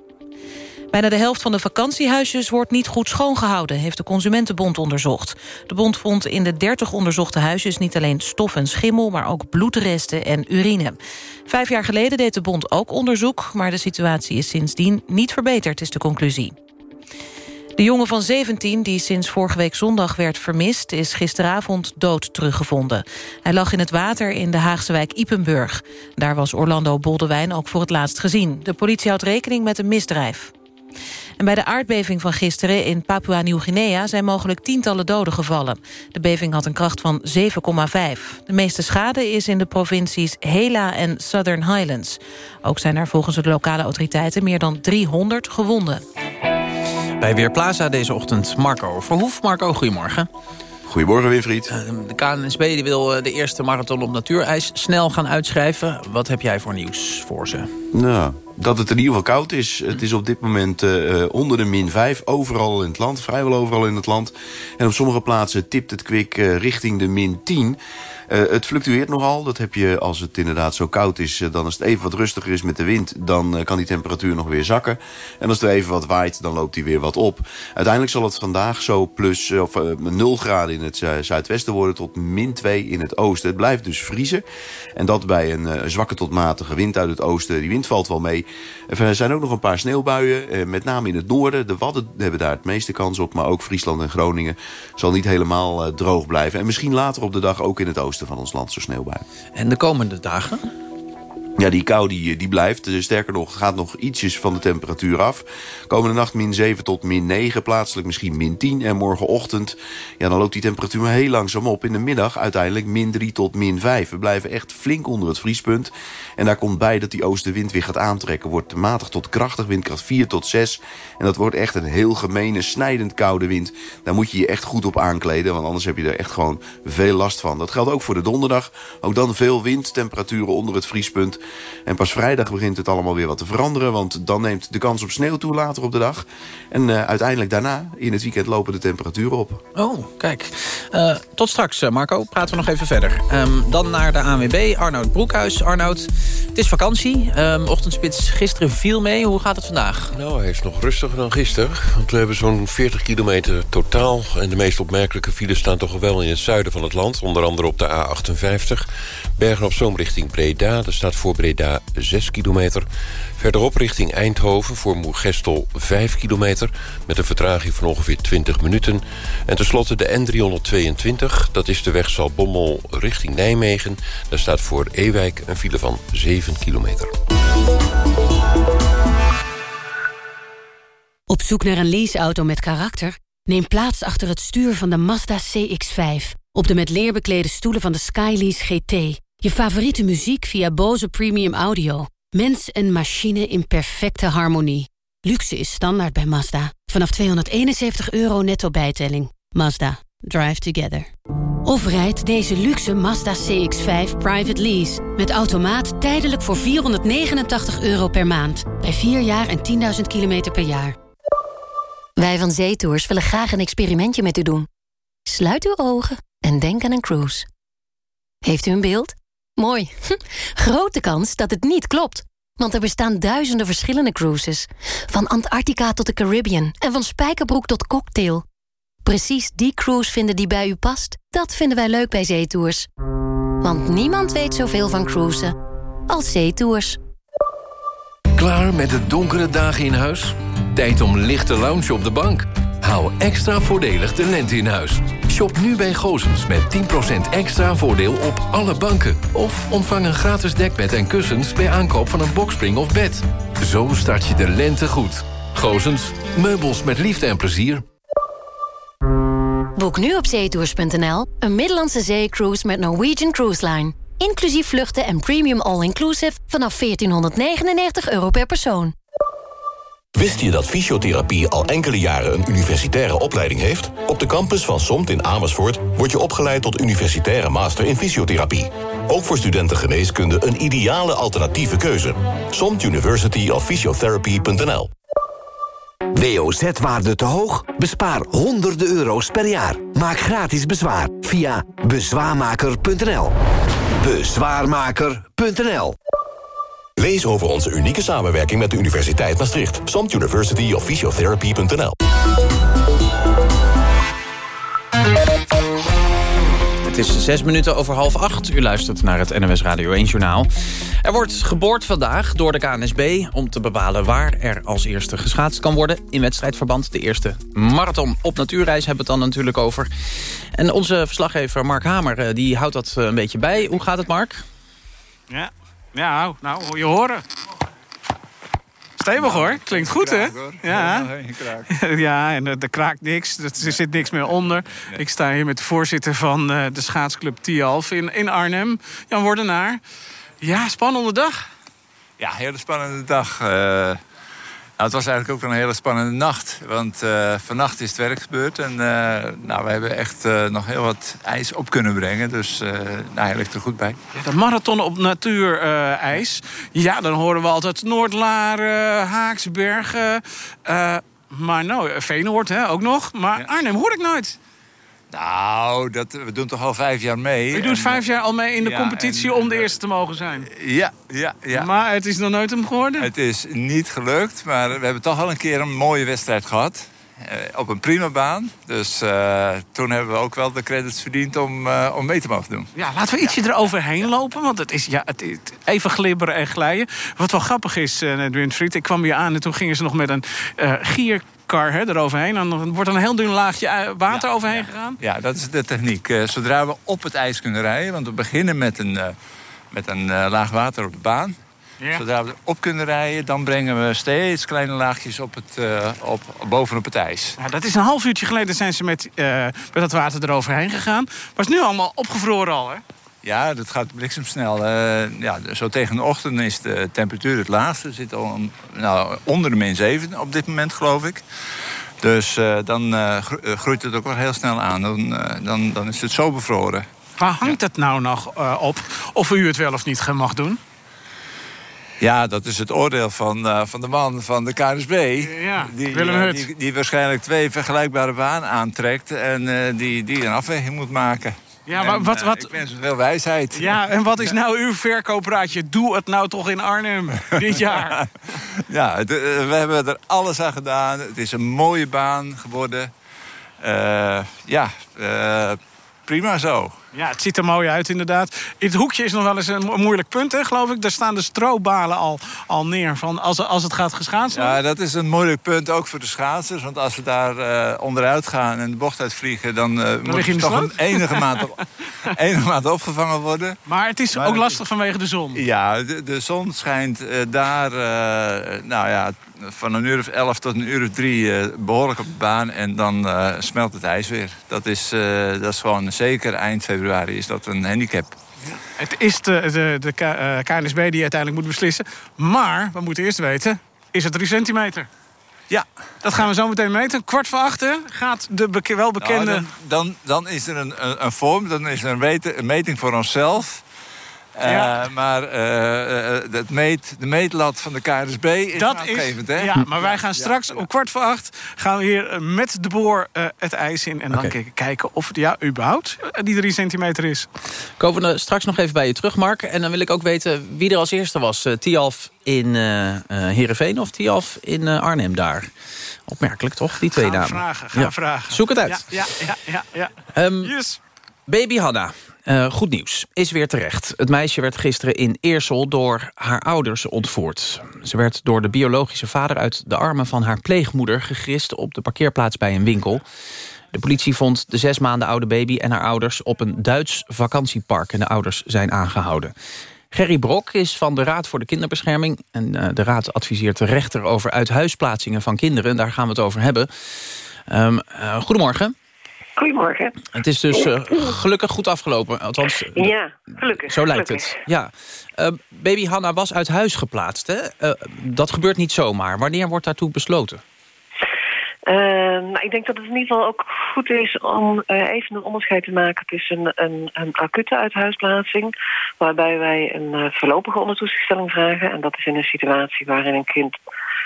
Bijna de helft van de vakantiehuisjes wordt niet goed schoongehouden... heeft de Consumentenbond onderzocht. De bond vond in de 30 onderzochte huisjes niet alleen stof en schimmel... maar ook bloedresten en urine. Vijf jaar geleden deed de bond ook onderzoek... maar de situatie is sindsdien niet verbeterd, is de conclusie. De jongen van 17, die sinds vorige week zondag werd vermist... is gisteravond dood teruggevonden. Hij lag in het water in de Haagse wijk Ipenburg. Daar was Orlando Boldewijn ook voor het laatst gezien. De politie houdt rekening met een misdrijf. En bij de aardbeving van gisteren in Papua-Nieuw-Guinea... zijn mogelijk tientallen doden gevallen. De beving had een kracht van 7,5. De meeste schade is in de provincies Hela en Southern Highlands. Ook zijn er volgens de lokale autoriteiten meer dan 300 gewonden. Bij Weerplaza deze ochtend Marco Verhoef. Marco, goedemorgen. Goedemorgen, Winfried. De KNSB wil eh, de eerste marathon op natuurijs snel gaan uitschrijven. Wat heb jij voor nieuws voor ze? Nou, dat het in ieder geval koud is. Het is op dit moment uh, onder de min 5 overal in het land. Vrijwel overal in het land. En op sommige plaatsen tipt het kwik uh, richting de min 10. Uh, het fluctueert nogal. Dat heb je als het inderdaad zo koud is. Uh, dan als het even wat rustiger is met de wind... dan uh, kan die temperatuur nog weer zakken. En als er even wat waait, dan loopt die weer wat op. Uiteindelijk zal het vandaag zo plus of 0 graden in het zuidwesten worden... tot min 2 in het oosten. Het blijft dus vriezen. En dat bij een zwakke tot matige wind uit het oosten. Die wind valt wel mee. Er zijn ook nog een paar sneeuwbuien. met name in het noorden. De Wadden hebben daar het meeste kans op. Maar ook Friesland en Groningen zal niet helemaal droog blijven. En misschien later op de dag ook in het oosten van ons land zo sneeuwbui. En de komende dagen? Ja, die kou die, die blijft. Dus sterker nog, gaat nog ietsjes van de temperatuur af. Komende nacht min 7 tot min 9, plaatselijk misschien min 10. En morgenochtend, ja, dan loopt die temperatuur maar heel langzaam op. In de middag uiteindelijk min 3 tot min 5. We blijven echt flink onder het vriespunt. En daar komt bij dat die oostenwind weer gaat aantrekken. Wordt matig tot krachtig, windkracht 4 tot 6. En dat wordt echt een heel gemene, snijdend koude wind. Daar moet je je echt goed op aankleden, want anders heb je er echt gewoon veel last van. Dat geldt ook voor de donderdag. Ook dan veel wind, temperaturen onder het vriespunt. En pas vrijdag begint het allemaal weer wat te veranderen... want dan neemt de kans op sneeuw toe later op de dag. En uh, uiteindelijk daarna, in het weekend, lopen de temperaturen op. Oh, kijk. Uh, tot straks, eh, Marco. Praten we nog even verder. Um, dan naar de ANWB, Arnoud Broekhuis. Arnoud, het is vakantie. Um, ochtendspits gisteren viel mee. Hoe gaat het vandaag? Nou, hij is nog rustiger dan gisteren. Want we hebben zo'n 40 kilometer totaal. En de meest opmerkelijke files staan toch wel in het zuiden van het land. Onder andere op de A58. Bergen op Zoom richting Breda. Er staat voor Breda 6 kilometer. Verderop richting Eindhoven voor Moergestel 5 kilometer... met een vertraging van ongeveer 20 minuten. En tenslotte de N322, dat is de weg Zalbommel richting Nijmegen. Daar staat voor Ewijk een file van 7 kilometer. Op zoek naar een leaseauto met karakter? Neem plaats achter het stuur van de Mazda CX-5... op de met leer beklede stoelen van de Skylease GT... Je favoriete muziek via Bose Premium Audio. Mens en machine in perfecte harmonie. Luxe is standaard bij Mazda. Vanaf 271 euro netto bijtelling. Mazda. Drive together. Of rijd deze luxe Mazda CX-5 private lease. Met automaat tijdelijk voor 489 euro per maand. Bij 4 jaar en 10.000 kilometer per jaar. Wij van Zeetours willen graag een experimentje met u doen. Sluit uw ogen en denk aan een cruise. Heeft u een beeld? Mooi. [LAUGHS] Grote kans dat het niet klopt. Want er bestaan duizenden verschillende cruises. Van Antarctica tot de Caribbean en van spijkerbroek tot cocktail. Precies die cruise vinden die bij u past, dat vinden wij leuk bij Zeetours. Want niemand weet zoveel van cruisen als Zeetours. Klaar met de donkere dagen in huis? Tijd om lichte lounge op de bank. Hou extra voordelig de lente in huis. Shop nu bij Gozens met 10% extra voordeel op alle banken. Of ontvang een gratis dekbed en kussens bij aankoop van een bokspring of bed. Zo start je de lente goed. Gozens, meubels met liefde en plezier. Boek nu op zeetours.nl een Middellandse zeecruise met Norwegian Cruise Line. Inclusief vluchten en premium all-inclusive vanaf 1499 euro per persoon. Wist je dat fysiotherapie al enkele jaren een universitaire opleiding heeft? Op de campus van SOMT in Amersfoort word je opgeleid tot universitaire master in fysiotherapie. Ook voor studenten geneeskunde een ideale alternatieve keuze. SOMT University of Physiotherapy.nl WOZ-waarde te hoog? Bespaar honderden euro's per jaar. Maak gratis bezwaar via bezwaarmaker.nl. Bezwaarmaker.nl Lees over onze unieke samenwerking met de Universiteit Maastricht. SOMT University of Physiotherapy.nl Het is zes minuten over half acht. U luistert naar het NWS Radio 1 Journaal. Er wordt geboord vandaag door de KNSB... om te bepalen waar er als eerste geschaatst kan worden... in wedstrijdverband. De eerste marathon op natuurreis hebben we het dan natuurlijk over. En onze verslaggever Mark Hamer eh, die houdt dat eh, een beetje bij. Hoe gaat het, Mark? Ja, ja nou, je horen. Stevig hoor, klinkt goed hè? Ja, [LAUGHS] ja en er, er kraakt niks, er zit niks meer onder. Ik sta hier met de voorzitter van uh, de schaatsclub Tialf in, in Arnhem, Jan Wordenaar. Ja, spannende dag. Ja, hele spannende dag. Uh, nou, het was eigenlijk ook een hele spannende nacht. Want uh, vannacht is het werk gebeurd. En uh, nou, we hebben echt uh, nog heel wat ijs op kunnen brengen. Dus nou, hij ligt er goed bij. Ja, de marathon op natuurijs. ja, dan horen we altijd Noordlaren, Haaksbergen. maar nou, Veenoord hè, ook nog. Maar ja. Arnhem hoor ik nooit. Nou, dat, we doen toch al vijf jaar mee. U doet vijf jaar al mee in de ja, competitie en, om de eerste te mogen zijn? Ja, ja, ja. Maar het is nog nooit hem geworden? Het is niet gelukt, maar we hebben toch al een keer een mooie wedstrijd gehad. Uh, op een prima baan. Dus uh, toen hebben we ook wel de credits verdiend om, uh, om mee te mogen doen. Ja, laten we ietsje ja. eroverheen lopen. Want het is, ja, het, het, even glibberen en glijden. Wat wel grappig is, uh, Winfried. Ik kwam hier aan en toen gingen ze nog met een gier kar hè, eroverheen. Dan wordt er een heel dun laagje water ja, overheen ja. gegaan. Ja, dat is de techniek. Uh, zodra we op het ijs kunnen rijden... want we beginnen met een, uh, met een uh, laag water op de baan. Ja. Zodra we op kunnen rijden, dan brengen we steeds kleine laagjes op het, op, bovenop het ijs. Ja, dat is een half uurtje geleden zijn ze met, met dat water eroverheen gegaan. Maar het is nu allemaal opgevroren al, hè? Ja, dat gaat bliksemsnel. Uh, ja, zo tegen de ochtend is de temperatuur het laagste. Zitten al nou, onder de min 7 op dit moment, geloof ik. Dus uh, dan uh, groeit het ook wel heel snel aan. Dan, dan, dan is het zo bevroren. Waar hangt het nou nog op? Of u het wel of niet mag doen? Ja, dat is het oordeel van, uh, van de man van de KNSB. Ja, die, Willem. Die, die, waarschijnlijk twee vergelijkbare banen aantrekt... en uh, die, die een afweging moet maken. Ja, maar wat, wat... Ik wens veel wijsheid. Ja, en wat is nou uw verkoopraadje? Doe het nou toch in Arnhem [LAUGHS] dit jaar. ja, het, uh, we hebben er alles aan gedaan. Het is een mooie baan geworden. Uh, ja, uh, prima zo. Ja, het ziet er mooi uit inderdaad. Het hoekje is nog wel eens een moeilijk punt, hè, geloof ik. Daar staan de strobalen al, al neer van als, als het gaat geschaatst Ja, dat is een moeilijk punt ook voor de schaatsers. Want als we daar uh, onderuit gaan en de bocht uitvliegen... dan, uh, dan moet het toch een enige maand, op, [LAUGHS] enige maand opgevangen worden. Maar het is maar ook lastig vanwege de zon. Ja, de, de zon schijnt uh, daar nou ja, van een uur of elf tot een uur of drie behoorlijk op de baan. En dan smelt het ijs weer. Dat is, dat is gewoon zeker eind februari is dat een handicap. Het is de, de, de KNSB die uiteindelijk moet beslissen. Maar, we moeten eerst weten, is het 3 centimeter? Ja, dat gaan we zo meteen meten. Kwart voor acht, gaat de beke wel bekende... Nou, dan, dan, dan, is er een, een, een, vorm, dan is er een, weten, een meting voor onszelf. Ja. Uh, maar uh, het meet, de meetlat van de KSB is dat maatgevend, is, hè? Ja, maar wij gaan straks om kwart voor acht... gaan we hier met de boor uh, het ijs in. En dan okay. kijken of het ja, überhaupt die drie centimeter is. Komen we straks nog even bij je terug, Mark. En dan wil ik ook weten wie er als eerste was. Tialf in Heerenveen of Tialf in Arnhem daar? Opmerkelijk, toch? Die twee gaan namen. vragen, gaan ja. vragen. Zoek het uit. Ja, ja, ja. ja, ja. Um, yes. Baby Hanna. Uh, goed nieuws, is weer terecht. Het meisje werd gisteren in Eersel door haar ouders ontvoerd. Ze werd door de biologische vader uit de armen van haar pleegmoeder... gegrist op de parkeerplaats bij een winkel. De politie vond de zes maanden oude baby en haar ouders... op een Duits vakantiepark en de ouders zijn aangehouden. Gerry Brok is van de Raad voor de Kinderbescherming... en uh, de Raad adviseert de rechter over uithuisplaatsingen van kinderen. Daar gaan we het over hebben. Um, uh, goedemorgen. Goedemorgen. Het is dus uh, gelukkig goed afgelopen. Althans, ja, gelukkig. Zo lijkt gelukkig. het. Ja. Uh, baby Hanna was uit huis geplaatst. Hè? Uh, dat gebeurt niet zomaar. Wanneer wordt daartoe besloten? nou, ik denk dat het in ieder geval ook goed is om even een onderscheid te maken tussen een, een, een acute uithuisplaatsing, waarbij wij een voorlopige ondertoezichtstelling vragen. En dat is in een situatie waarin een kind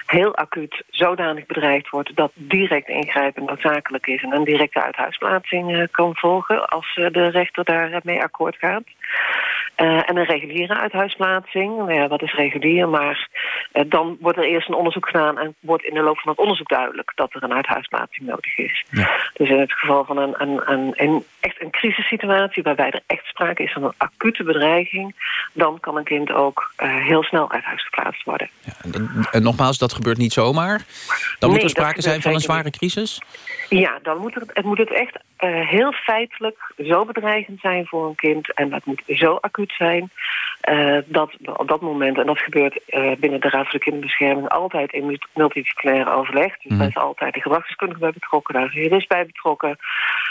heel acuut zodanig bedreigd wordt... dat direct ingrijpen noodzakelijk is... en een directe uithuisplaatsing uh, kan volgen... als uh, de rechter daarmee akkoord gaat. Uh, en een reguliere uithuisplaatsing. Nou ja, wat is regulier? Maar dan wordt er eerst een onderzoek gedaan... en wordt in de loop van het onderzoek duidelijk... dat er een uithuisplaatsing nodig is. Ja. Dus in het geval van een, een, een, een, echt een crisissituatie... waarbij er echt sprake is van een acute bedreiging... dan kan een kind ook heel snel uit huis geplaatst worden. Ja, en, en nogmaals, dat gebeurt niet zomaar. Dan nee, moet er sprake zijn van een zware crisis? Ja, dan moet er, het moet het echt heel feitelijk zo bedreigend zijn voor een kind... en dat moet zo acuut zijn uh, dat op dat moment... en dat gebeurt uh, binnen de Raad voor de Kinderbescherming... altijd in multidisciplinair overleg. Dus mm. daar is altijd de gedragsdeskundige bij betrokken... daar is een jurist bij betrokken.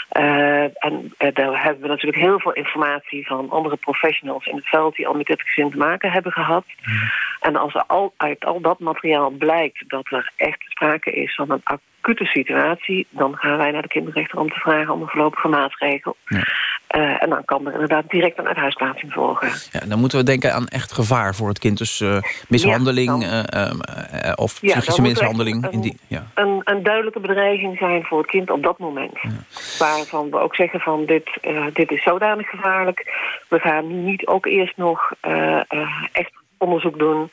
en daar hebben we natuurlijk heel veel informatie... van andere professionals in het veld... die al met dit gezin te maken hebben gehad. Mm. En als er al, uit al dat materiaal blijkt dat er echt sprake is van een acute situatie... dan gaan wij naar de kinderrechter om te vragen om een voorlopige maatregel. Ja. Uh, en dan kan er inderdaad direct een uithuisplaatsing volgen. Ja, dan moeten we denken aan echt gevaar voor het kind. Dus uh, mishandeling ja, dan, uh, of psychische mishandeling. Een, in die, ja. een, een, duidelijke bedreiging zijn voor het kind op dat moment. Waarvan we ook zeggen van dit, dit is zodanig gevaarlijk. We gaan nu niet ook eerst nog echt onderzoek doen...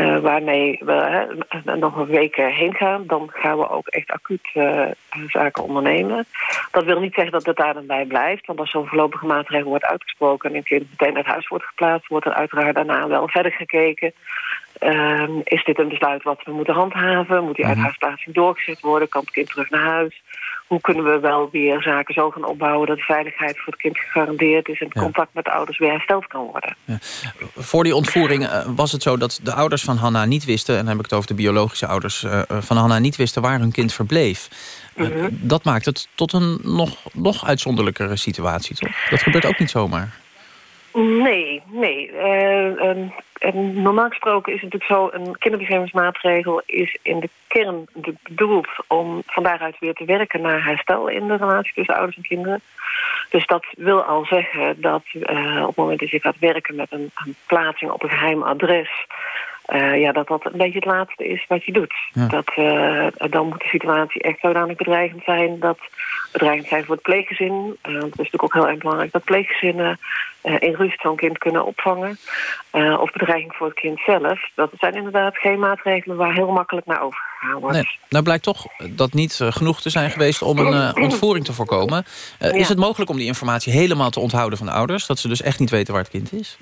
Uh, waarmee we uh, nog een week heen gaan. Dan gaan we ook echt acuut uh, zaken ondernemen. Dat wil niet zeggen dat het daar dan bij blijft. Want als zo'n voorlopige maatregel wordt uitgesproken... en een kind meteen uit huis wordt geplaatst... wordt er uiteraard daarna wel verder gekeken. Ehm, is dit een besluit wat we moeten handhaven? Moet die uithuisplaatsing doorgezet worden? Kan het kind terug naar huis? Hoe kunnen we wel weer zaken zo gaan opbouwen... dat de veiligheid voor het kind gegarandeerd is... en het ja. contact met de ouders weer hersteld kan worden. Ja. Voor die ontvoering uh, was het zo dat de ouders van Hanna niet wisten... en dan heb ik het over de biologische ouders uh, van Hanna... niet wisten waar hun kind verbleef. Mm -hmm. Dat maakt het tot een nog, nog uitzonderlijkere situatie, toch? Dat gebeurt ook niet zomaar. Nee, nee. Uh, normaal gesproken is het natuurlijk zo... een kinderbeschermingsmaatregel is in de kern bedoeld... om van daaruit weer te werken naar herstel in de relatie tussen ouders en kinderen. Dus dat wil al zeggen dat uh, op het moment dat je gaat werken... met een, een plaatsing op een geheim adres... Uh, ja, dat dat een beetje het laatste is wat je doet. Ja. Dat, uh, dan moet de situatie echt zodanig bedreigend zijn... dat bedreigend zijn voor het pleeggezin. Uh, dat is natuurlijk ook heel erg belangrijk... dat pleeggezinnen in rust zo'n kind kunnen opvangen. of bedreiging voor het kind zelf. Dat zijn inderdaad geen maatregelen waar heel makkelijk naar overgegaan wordt. Nee, nou blijkt toch dat niet genoeg te zijn geweest... om een ontvoering te voorkomen. Ja. Is het mogelijk om die informatie helemaal te onthouden van de ouders? Dat ze dus echt niet weten waar het kind is?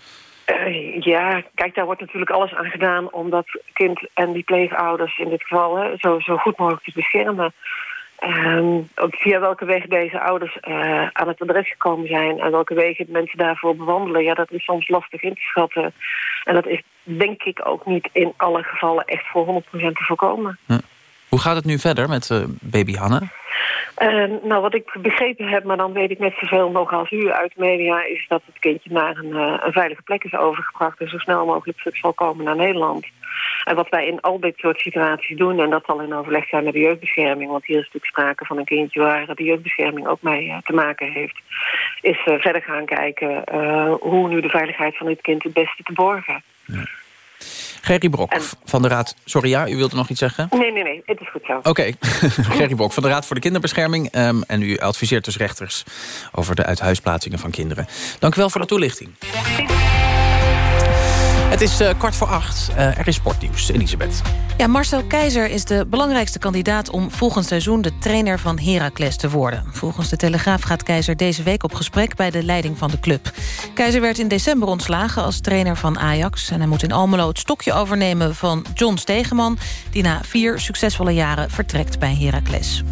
Ja, kijk, daar wordt natuurlijk alles aan gedaan om dat kind en die pleegouders in dit geval hè, zo, zo goed mogelijk te beschermen. Um, via welke weg deze ouders uh, aan het adres gekomen zijn en welke wegen mensen daarvoor bewandelen, ja, dat is soms lastig in te schatten. En dat is denk ik ook niet in alle gevallen echt voor 100% te voorkomen. Hm. Hoe gaat het nu verder met uh, baby Hanne? Uh, nou, wat ik begrepen heb, maar dan weet ik net zoveel nog als u uit media... is dat het kindje naar een, uh, een veilige plek is overgebracht... en zo snel mogelijk zal komen naar Nederland. En wat wij in al dit soort situaties doen... en dat zal in overleg zijn met de jeugdbescherming... want hier is natuurlijk sprake van een kindje waar de jeugdbescherming ook mee uh, te maken heeft... is verder gaan kijken hoe nu de veiligheid van dit kind het beste te borgen. Gerry Brok van de Raad... Sorry, ja, u wilde nog iets zeggen? Nee, nee, nee, het is goed zo. Oké, okay. [LAUGHS] Gerry Brok van de Raad voor de Kinderbescherming. Um, en u adviseert dus rechters over de uithuisplaatsingen van kinderen. Dank u wel voor de toelichting. Het is uh, kwart voor acht. Uh, er is sportnieuws. Elisabeth. Ja, Marcel Keizer is de belangrijkste kandidaat... om volgend seizoen de trainer van Heracles te worden. Volgens de Telegraaf gaat Keizer deze week op gesprek... bij de leiding van de club. Keizer werd in december ontslagen als trainer van Ajax... en hij moet in Almelo het stokje overnemen van John Stegeman... die na vier succesvolle jaren vertrekt bij Heracles.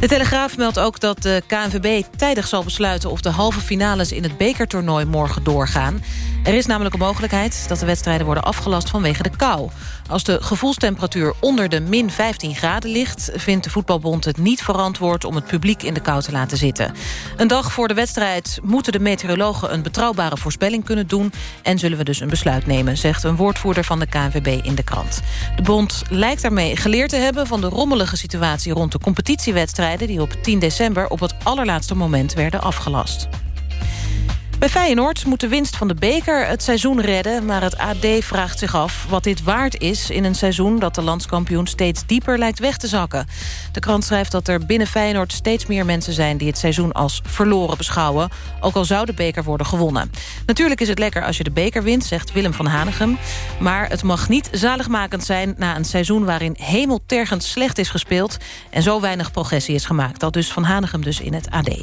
De Telegraaf meldt ook dat de KNVB tijdig zal besluiten... of de halve finales in het bekertoernooi morgen doorgaan. Er is namelijk een mogelijkheid dat de wedstrijden worden afgelast vanwege de kou. Als de gevoelstemperatuur onder de min 15 graden ligt... vindt de voetbalbond het niet verantwoord om het publiek in de kou te laten zitten. Een dag voor de wedstrijd moeten de meteorologen een betrouwbare voorspelling kunnen doen... en zullen we dus een besluit nemen, zegt een woordvoerder van de KNVB in de krant. De bond lijkt daarmee geleerd te hebben van de rommelige situatie... rond de die op 10 december op het allerlaatste moment werden afgelast. Bij Feyenoord moet de winst van de beker het seizoen redden... maar het AD vraagt zich af wat dit waard is... in een seizoen dat de landskampioen steeds dieper lijkt weg te zakken. De krant schrijft dat er binnen Feyenoord steeds meer mensen zijn... die het seizoen als verloren beschouwen... ook al zou de beker worden gewonnen. Natuurlijk is het lekker als je de beker wint, zegt Willem van Hanegem... maar het mag niet zaligmakend zijn na een seizoen... waarin hemeltergend slecht is gespeeld... en zo weinig progressie is gemaakt. Dat dus van Hanegem dus in het AD.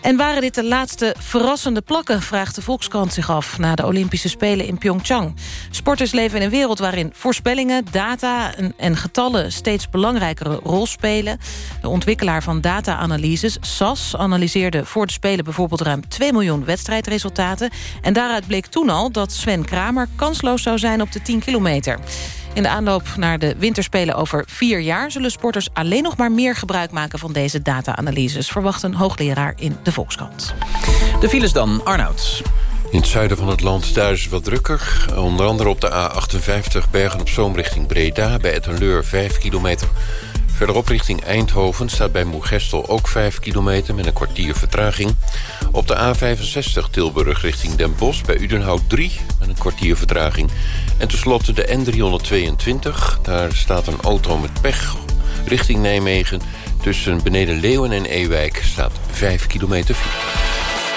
En waren dit de laatste verrassende plakken, vraagt de Volkskrant zich af... na de Olympische Spelen in Pyeongchang. Sporters leven in een wereld waarin voorspellingen, data en getallen... steeds belangrijkere rol spelen. De ontwikkelaar van data-analyses, SAS, analyseerde voor de Spelen... bijvoorbeeld ruim 2 miljoen wedstrijdresultaten. En daaruit bleek toen al dat Sven Kramer kansloos zou zijn op de 10 kilometer. In de aanloop naar de winterspelen over vier jaar... zullen sporters alleen nog maar meer gebruik maken van deze data-analyses... verwacht een hoogleraar in de Volkskrant. De files dan, Arnoud. In het zuiden van het land thuis wat drukker. Onder andere op de A58 Bergen op Zoom richting Breda... bij Ettenleur 5 kilometer. Verderop richting Eindhoven staat bij Moegestel ook 5 kilometer... met een kwartier vertraging. Op de A65 Tilburg richting Den Bosch bij Udenhout 3... met een kwartier vertraging. En tenslotte de N322. Daar staat een auto met pech richting Nijmegen. Tussen Beneden Leeuwen en Ewijk staat 5 kilometer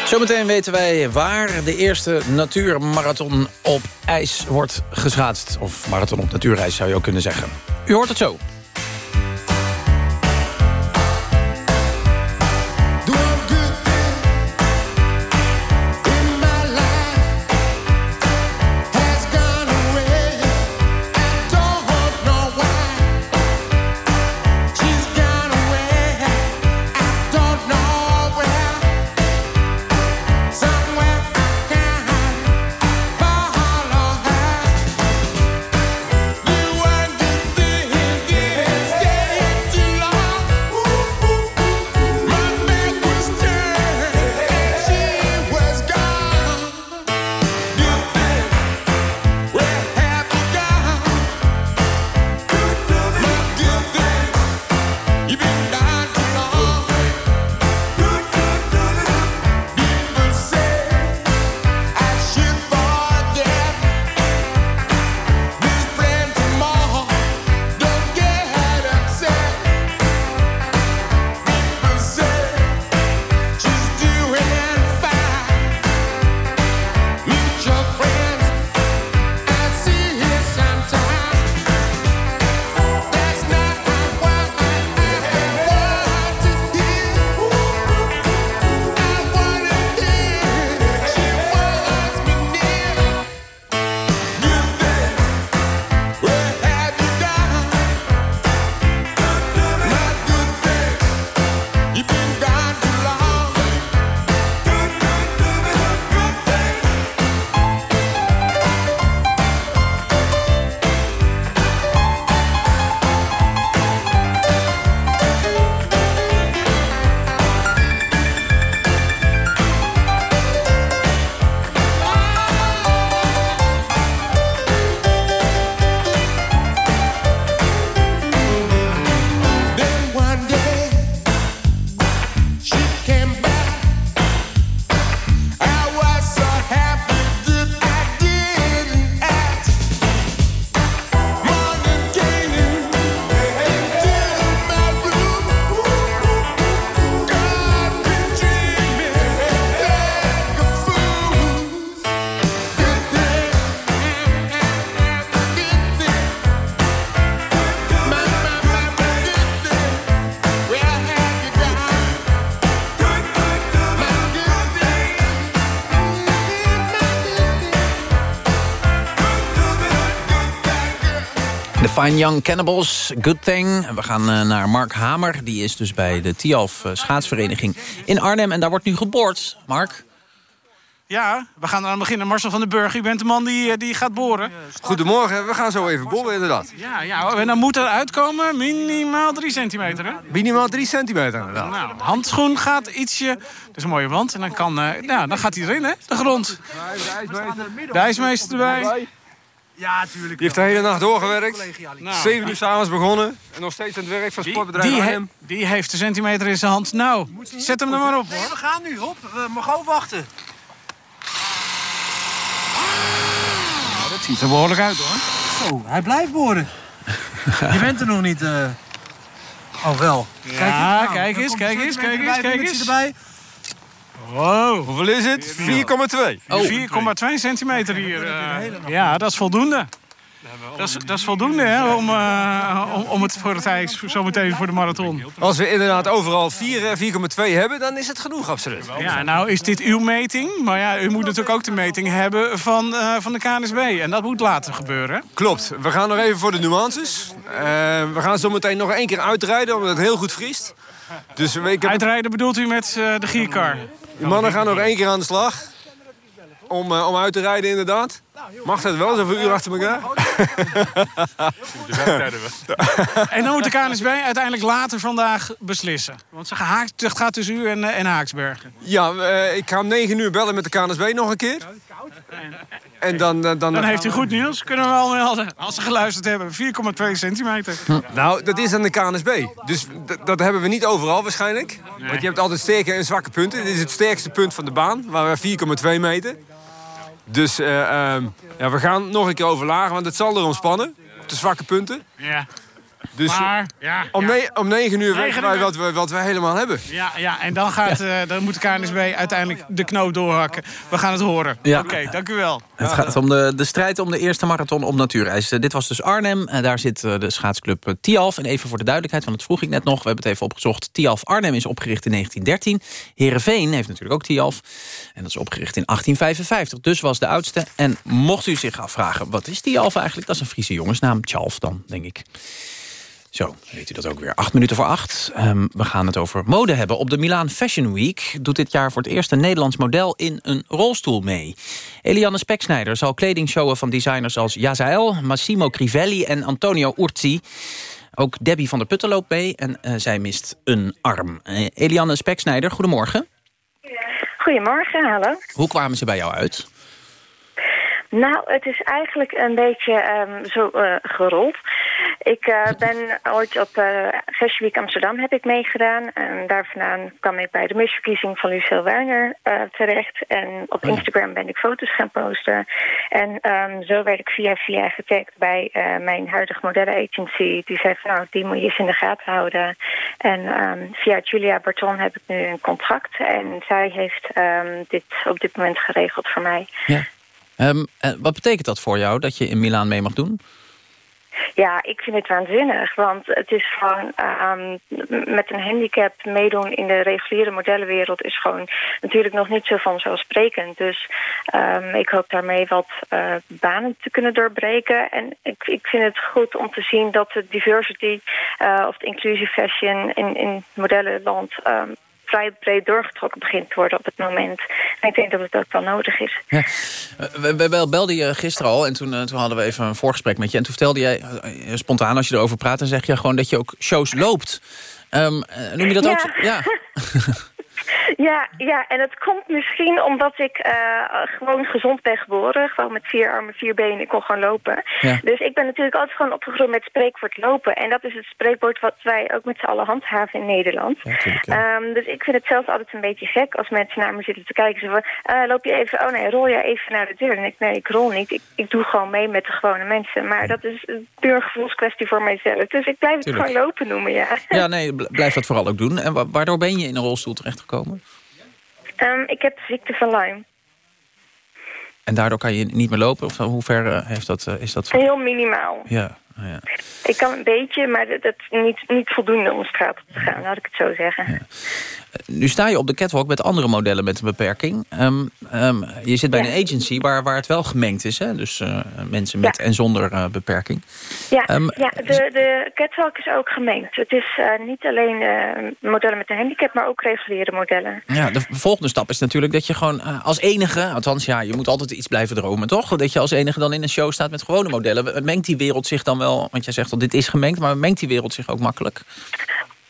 Zometeen weten wij waar de eerste natuurmarathon op ijs wordt geschaatst. Of marathon op natuurijs zou je ook kunnen zeggen. U hoort het zo. Fine Young Cannibals, Good Thing. We gaan eh, naar Mark Hamer. Die is dus bij de Tialf eh, schaatsvereniging in Arnhem. En daar wordt nu geboord. Mark? Ja, we gaan aan beginnen. Marcel van den Burg, u bent de man die, eh, die gaat boren. Goedemorgen, we gaan zo even boren inderdaad. Ja, ja, en dan moet er uitkomen minimaal 3 centimeter, hè? Minimaal 3 centimeter inderdaad. Nou, handschoen gaat ietsje... Dat is een mooie wand. En dan, kan, eh, ja, dan gaat hij erin, hè? De grond. De ijsmeester erbij. Ja, tuurlijk. Die heeft de hele nacht doorgewerkt. Nou. 7 uur s'avonds begonnen. En nog steeds aan het werk van sportbedrijf Die, he- die heeft de centimeter in zijn hand. Nou, zet hem er maar op, Nee, we gaan nu, hop. We mogen gewoon wachten. Nou, dat ziet er behoorlijk uit, hoor. Oh, hij blijft boren. Je bent er nog niet. eh. Oh, wel. Ja, nou, kijk eens, kijk eens, kijk eens, kijk eens. erbij. Wow. Hoeveel is het? 4,2. 4,2 centimeter hier. eh. ja, dat is voldoende. Dat is, dat is voldoende hè, om, eh, om, om het voor het ijs, zometeen voor de marathon. Als we inderdaad overal 4, eh, 4,2 hebben, dan is het genoeg, absoluut. Ja, nou is dit uw meting. Maar ja, u moet natuurlijk ook de meting hebben van, eh, van de KNSB. En dat moet later gebeuren. Klopt. We gaan nog even voor de nuances. Eh, we gaan zo meteen nog één keer uitrijden, omdat het heel goed vriest. Dus ik heb... Uitrijden bedoelt u met eh, de gierkar? Mannen gaan nog één keer aan de slag. Om, eh, om uit te rijden, inderdaad. Mag dat wel, zo'n uur achter elkaar? [LAUGHS] En dan moet de KNSB uiteindelijk later vandaag beslissen. Want ze het gaat tussen u en, eh, en Haaksbergen. Ja, eh, ik ga om 9 uur bellen met de KNSB nog een keer. En dan... Dan, dan, Dan heeft u goed nieuws, kunnen we wel melden. Als ze geluisterd hebben, 4,2 centimeter. Nou, dat is aan de KNSB. Dus dat hebben we niet overal waarschijnlijk. Want je hebt altijd sterke en zwakke punten. Dit is het sterkste punt van de baan, waar we 4,2 meten. Dus eh, ehm, ja, we gaan nog een keer overlagen, want het zal erom spannen. Op de zwakke punten. Ja. Dus Maar, ja, om, ja. om 9 uur weten Negen wij uur. wat we, wat we helemaal hebben. Ja, ja, en dan, gaat, eh, dan moet de KNSB uiteindelijk de knoop doorhakken. We gaan het horen. Ja. Oké, dank u wel. Het gaat om de, de strijd om de eerste marathon op natuurijs. Eh, dit was dus Arnhem. En daar zit eh, de schaatsclub eh, Tialf. En even voor de duidelijkheid, want dat vroeg ik net nog. We hebben het even opgezocht. Tialf Arnhem is opgericht in 1913. Heerenveen heeft natuurlijk ook Tialf. En dat is opgericht in 1855. Dus was de oudste. En mocht u zich afvragen, wat is Tialf eigenlijk? Dat is een Friese jongensnaam. Tjalf dan, denk ik. Zo, weet u dat ook weer. Acht minuten voor acht. Ehm, we gaan het over mode hebben. Op de Milaan Fashion Week doet dit jaar voor het eerst een Nederlands model in een rolstoel mee. Eliane Speksnijder zal kleding showen van designers als Jazael, Massimo Crivelli en Antonio Urzi. Ook Debbie van der Putten loopt mee en eh, zij mist een arm. Eh, Eliane Speksnijder, goedemorgen. Goedemorgen, hallo. Hoe kwamen ze bij jou uit? Nou, het is eigenlijk een beetje ehm, zo eh, gerold. Ik eh, [LAUGHS] ben ooit op eh Fashion Week Amsterdam heb ik meegedaan. En daar vandaan kwam ik bij de misverkiezing van Lucille Werner terecht. En op Instagram ben ik foto's gaan posten. En ehm, zo werd ik via via getagd bij mijn huidige modellenagency. Die zei van, nou, die moet je eens in de gaten houden. En ehm, via Julia Barton heb ik nu een contract. En zij heeft dit op dit moment geregeld voor mij. Ja. Eh, wat betekent dat voor jou, dat je in Milaan mee mag doen? Ja, ik vind het waanzinnig. Want het is gewoon ehm, met een handicap meedoen in de reguliere modellenwereld is gewoon natuurlijk nog niet zo vanzelfsprekend. Dus ehm, ik hoop daarmee wat eh, banen te kunnen doorbreken. En ik, ik vind het goed om te zien dat de diversity eh, of de inclusive fashion in, in modellenland ehm, vrij breed doorgetrokken begint te worden op het moment. En ik denk dat het ook wel nodig is. Ja. Eh, We, belden je gisteren al en toen, eh, toen hadden we even een voorgesprek met je. En toen vertelde jij, eh, spontaan als je erover praat... dan zeg je gewoon dat je ook shows loopt. Ehm, eh, noem je dat Ja. ook? Ja. [LAUGHS] Ja, ja, en het komt misschien omdat ik eh, gewoon gezond ben geboren. Gewoon met vier armen, vier benen. Ik kon gewoon lopen. Ja. Dus ik ben natuurlijk altijd gewoon opgegroeid met spreekwoord lopen. En dat is het spreekwoord wat wij ook met z'n allen handhaven in Nederland. Ehm, dus ik vind het zelf altijd een beetje gek als mensen naar me zitten te kijken. Ze van, eh, loop je even, oh nee, rol jij even naar de deur. En ik, nee, ik rol niet. Ik, ik doe gewoon mee met de gewone mensen. Maar dat is een puur een gevoelskwestie voor mijzelf. Dus ik blijf het Tuurlijk. gewoon lopen noemen, ja. ja, nee, bl- blijf dat vooral ook doen. En wa- waardoor ben je in een rolstoel terechtgekomen? Ehm, ik heb de ziekte van Lyme. En daardoor kan je niet meer lopen? Of hoe ver eh, heeft dat, eh, is dat? Heel minimaal. Ja, ja. Ik kan een beetje, maar dat, dat niet, niet voldoende om de straat op te gaan, laat ik het zo zeggen. Nu sta je op de catwalk met andere modellen met een beperking. Ehm, ehm, je zit bij Ja. een agency waar, waar het wel gemengd is. Hè? Dus eh, mensen met en zonder eh, beperking. Ja, Ehm, ja de, de catwalk is ook gemengd. Het is eh, niet alleen modellen met een handicap, maar ook reguliere modellen. Ja, de volgende stap is natuurlijk dat je gewoon als enige... althans, ja, je moet altijd iets blijven dromen, toch? Dat je als enige dan in een show staat met gewone modellen. Mengt die wereld zich dan wel... want jij zegt al, dit is gemengd... maar mengt die wereld zich ook makkelijk?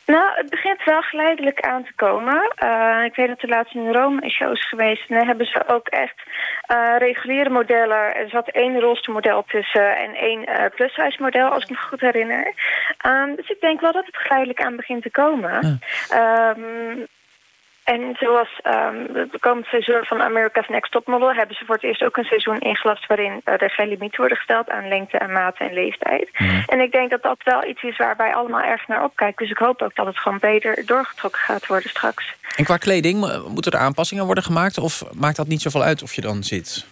Nou, het begint wel geleidelijk aan te komen. Eh, ik weet dat er laatst in Rome een show is geweest. En daar hebben ze ook echt eh, reguliere modellen. Er zat één rolstoelmodel tussen en één uh, plushuismodel, als ik me goed herinner. Um, dus ik denk wel dat het geleidelijk aan begint te komen. Um, en zoals um, het komend seizoen van America's Next Top Model... hebben ze voor het eerst ook een seizoen ingelast... waarin uh, er geen limiet worden gesteld aan lengte en mate en leeftijd. Mm. En ik denk dat dat wel iets is waar wij allemaal erg naar opkijken. Dus ik hoop ook dat het gewoon beter doorgetrokken gaat worden straks. En qua kleding, moeten er aanpassingen worden gemaakt... of maakt dat niet zoveel uit of je dan zit?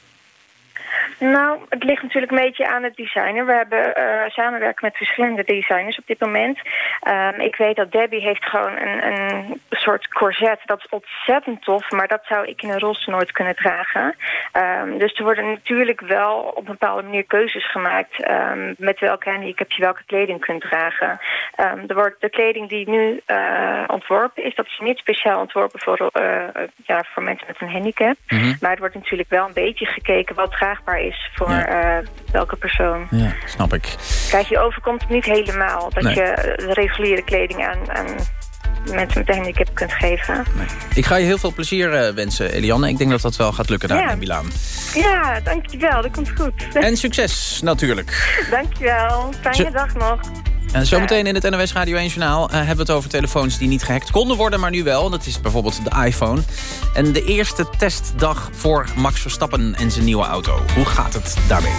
Nou, het ligt natuurlijk een beetje aan het designer. We hebben uh, samenwerken met verschillende designers op dit moment. Um, ik weet dat Debbie heeft gewoon een, een soort corset. Dat is ontzettend tof, maar dat zou ik in een rolstoel nooit kunnen dragen. Um, dus er worden natuurlijk wel op een bepaalde manier keuzes gemaakt... Um, met welke handicap je welke kleding kunt dragen. er wordt de kleding die nu uh, ontworpen is... dat is niet speciaal ontworpen voor, uh, ja, voor mensen met een handicap. Mm -hmm. Maar het wordt natuurlijk wel een beetje gekeken wat draagbaar is voor ja. uh, welke persoon. Ja, snap ik. Kijk, je overkomt het niet helemaal dat nee. je de reguliere kleding aan, aan mensen met een handicap kunt geven. Nee. Ik ga je heel veel plezier uh, wensen, Eliane. Ik denk dat dat wel gaat lukken daar ja. in Milaan. Ja, dankjewel. Dat komt goed. En succes, natuurlijk. [LAUGHS] Dankjewel. Fijne dag nog. En zometeen in het NOS Radio 1 Journaal uh, hebben we het over telefoons die niet gehackt konden worden, maar nu wel. Dat is bijvoorbeeld de iPhone. En de eerste testdag voor Max Verstappen en zijn nieuwe auto. Hoe gaat het daarmee?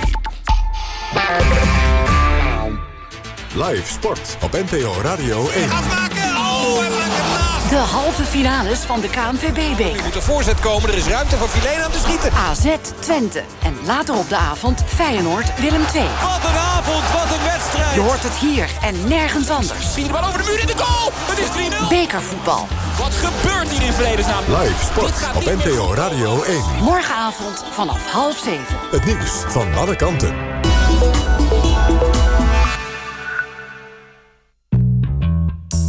Live sport op NPO Radio 1. De halve finales van de KNVB-beker. Er moet een voorzet komen, er is ruimte voor Filena om te schieten. AZ Twente. En later op de avond Feyenoord Willem II. Wat een avond, wat een wedstrijd. Je hoort het hier en nergens anders. Zie de bal over de muur in de goal. Het is 3-0. Bekervoetbal. Wat gebeurt hier in vredesnaam? Live sport op NPO Radio 1. Morgenavond vanaf half zeven. Het nieuws van alle kanten.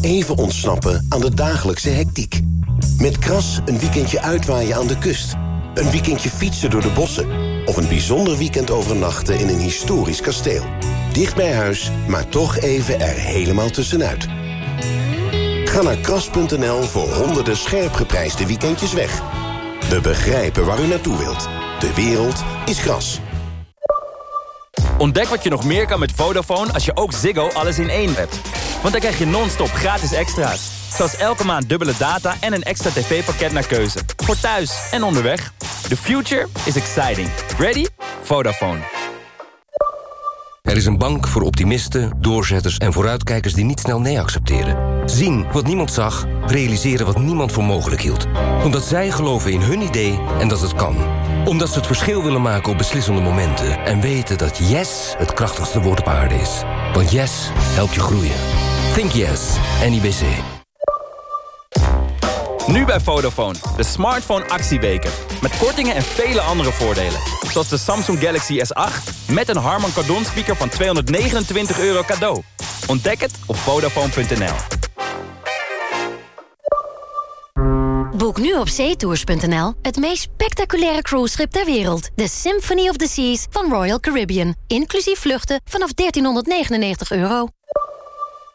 Even ontsnappen aan de dagelijkse hectiek. Met Kras een weekendje uitwaaien aan de kust. Een weekendje fietsen door de bossen. Of een bijzonder weekend overnachten in een historisch kasteel. Dicht bij huis, maar toch even er helemaal tussenuit. Ga naar kras.nl voor honderden scherp geprijsde weekendjes weg. We begrijpen waar u naartoe wilt. De wereld is gras. Ontdek wat je nog meer kan met Vodafone als je ook Ziggo alles in één hebt. Want dan krijg je non-stop gratis extra's. Zoals elke maand dubbele data en een extra tv-pakket naar keuze. Voor thuis en onderweg. The future is exciting. Ready? Vodafone. Er is een bank voor optimisten, doorzetters en vooruitkijkers die niet snel nee accepteren. Zien wat niemand zag, realiseren wat niemand voor mogelijk hield. Omdat zij geloven in hun idee en dat het kan. Omdat ze het verschil willen maken op beslissende momenten. En weten dat yes het krachtigste woord op aarde is. Want yes helpt je groeien. Think yes, NIBC. Nu bij Vodafone, de smartphone actieweken. Met kortingen en vele andere voordelen. Zoals de Samsung Galaxy S8 met een Harman Kardon speaker van 229 euro cadeau. Ontdek het op Vodafone.nl. Boek nu op zeetours.nl het meest spectaculaire cruiseschip ter wereld. De Symphony of the Seas van Royal Caribbean. Inclusief vluchten vanaf 1399 euro.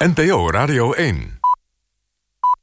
NPO Radio 1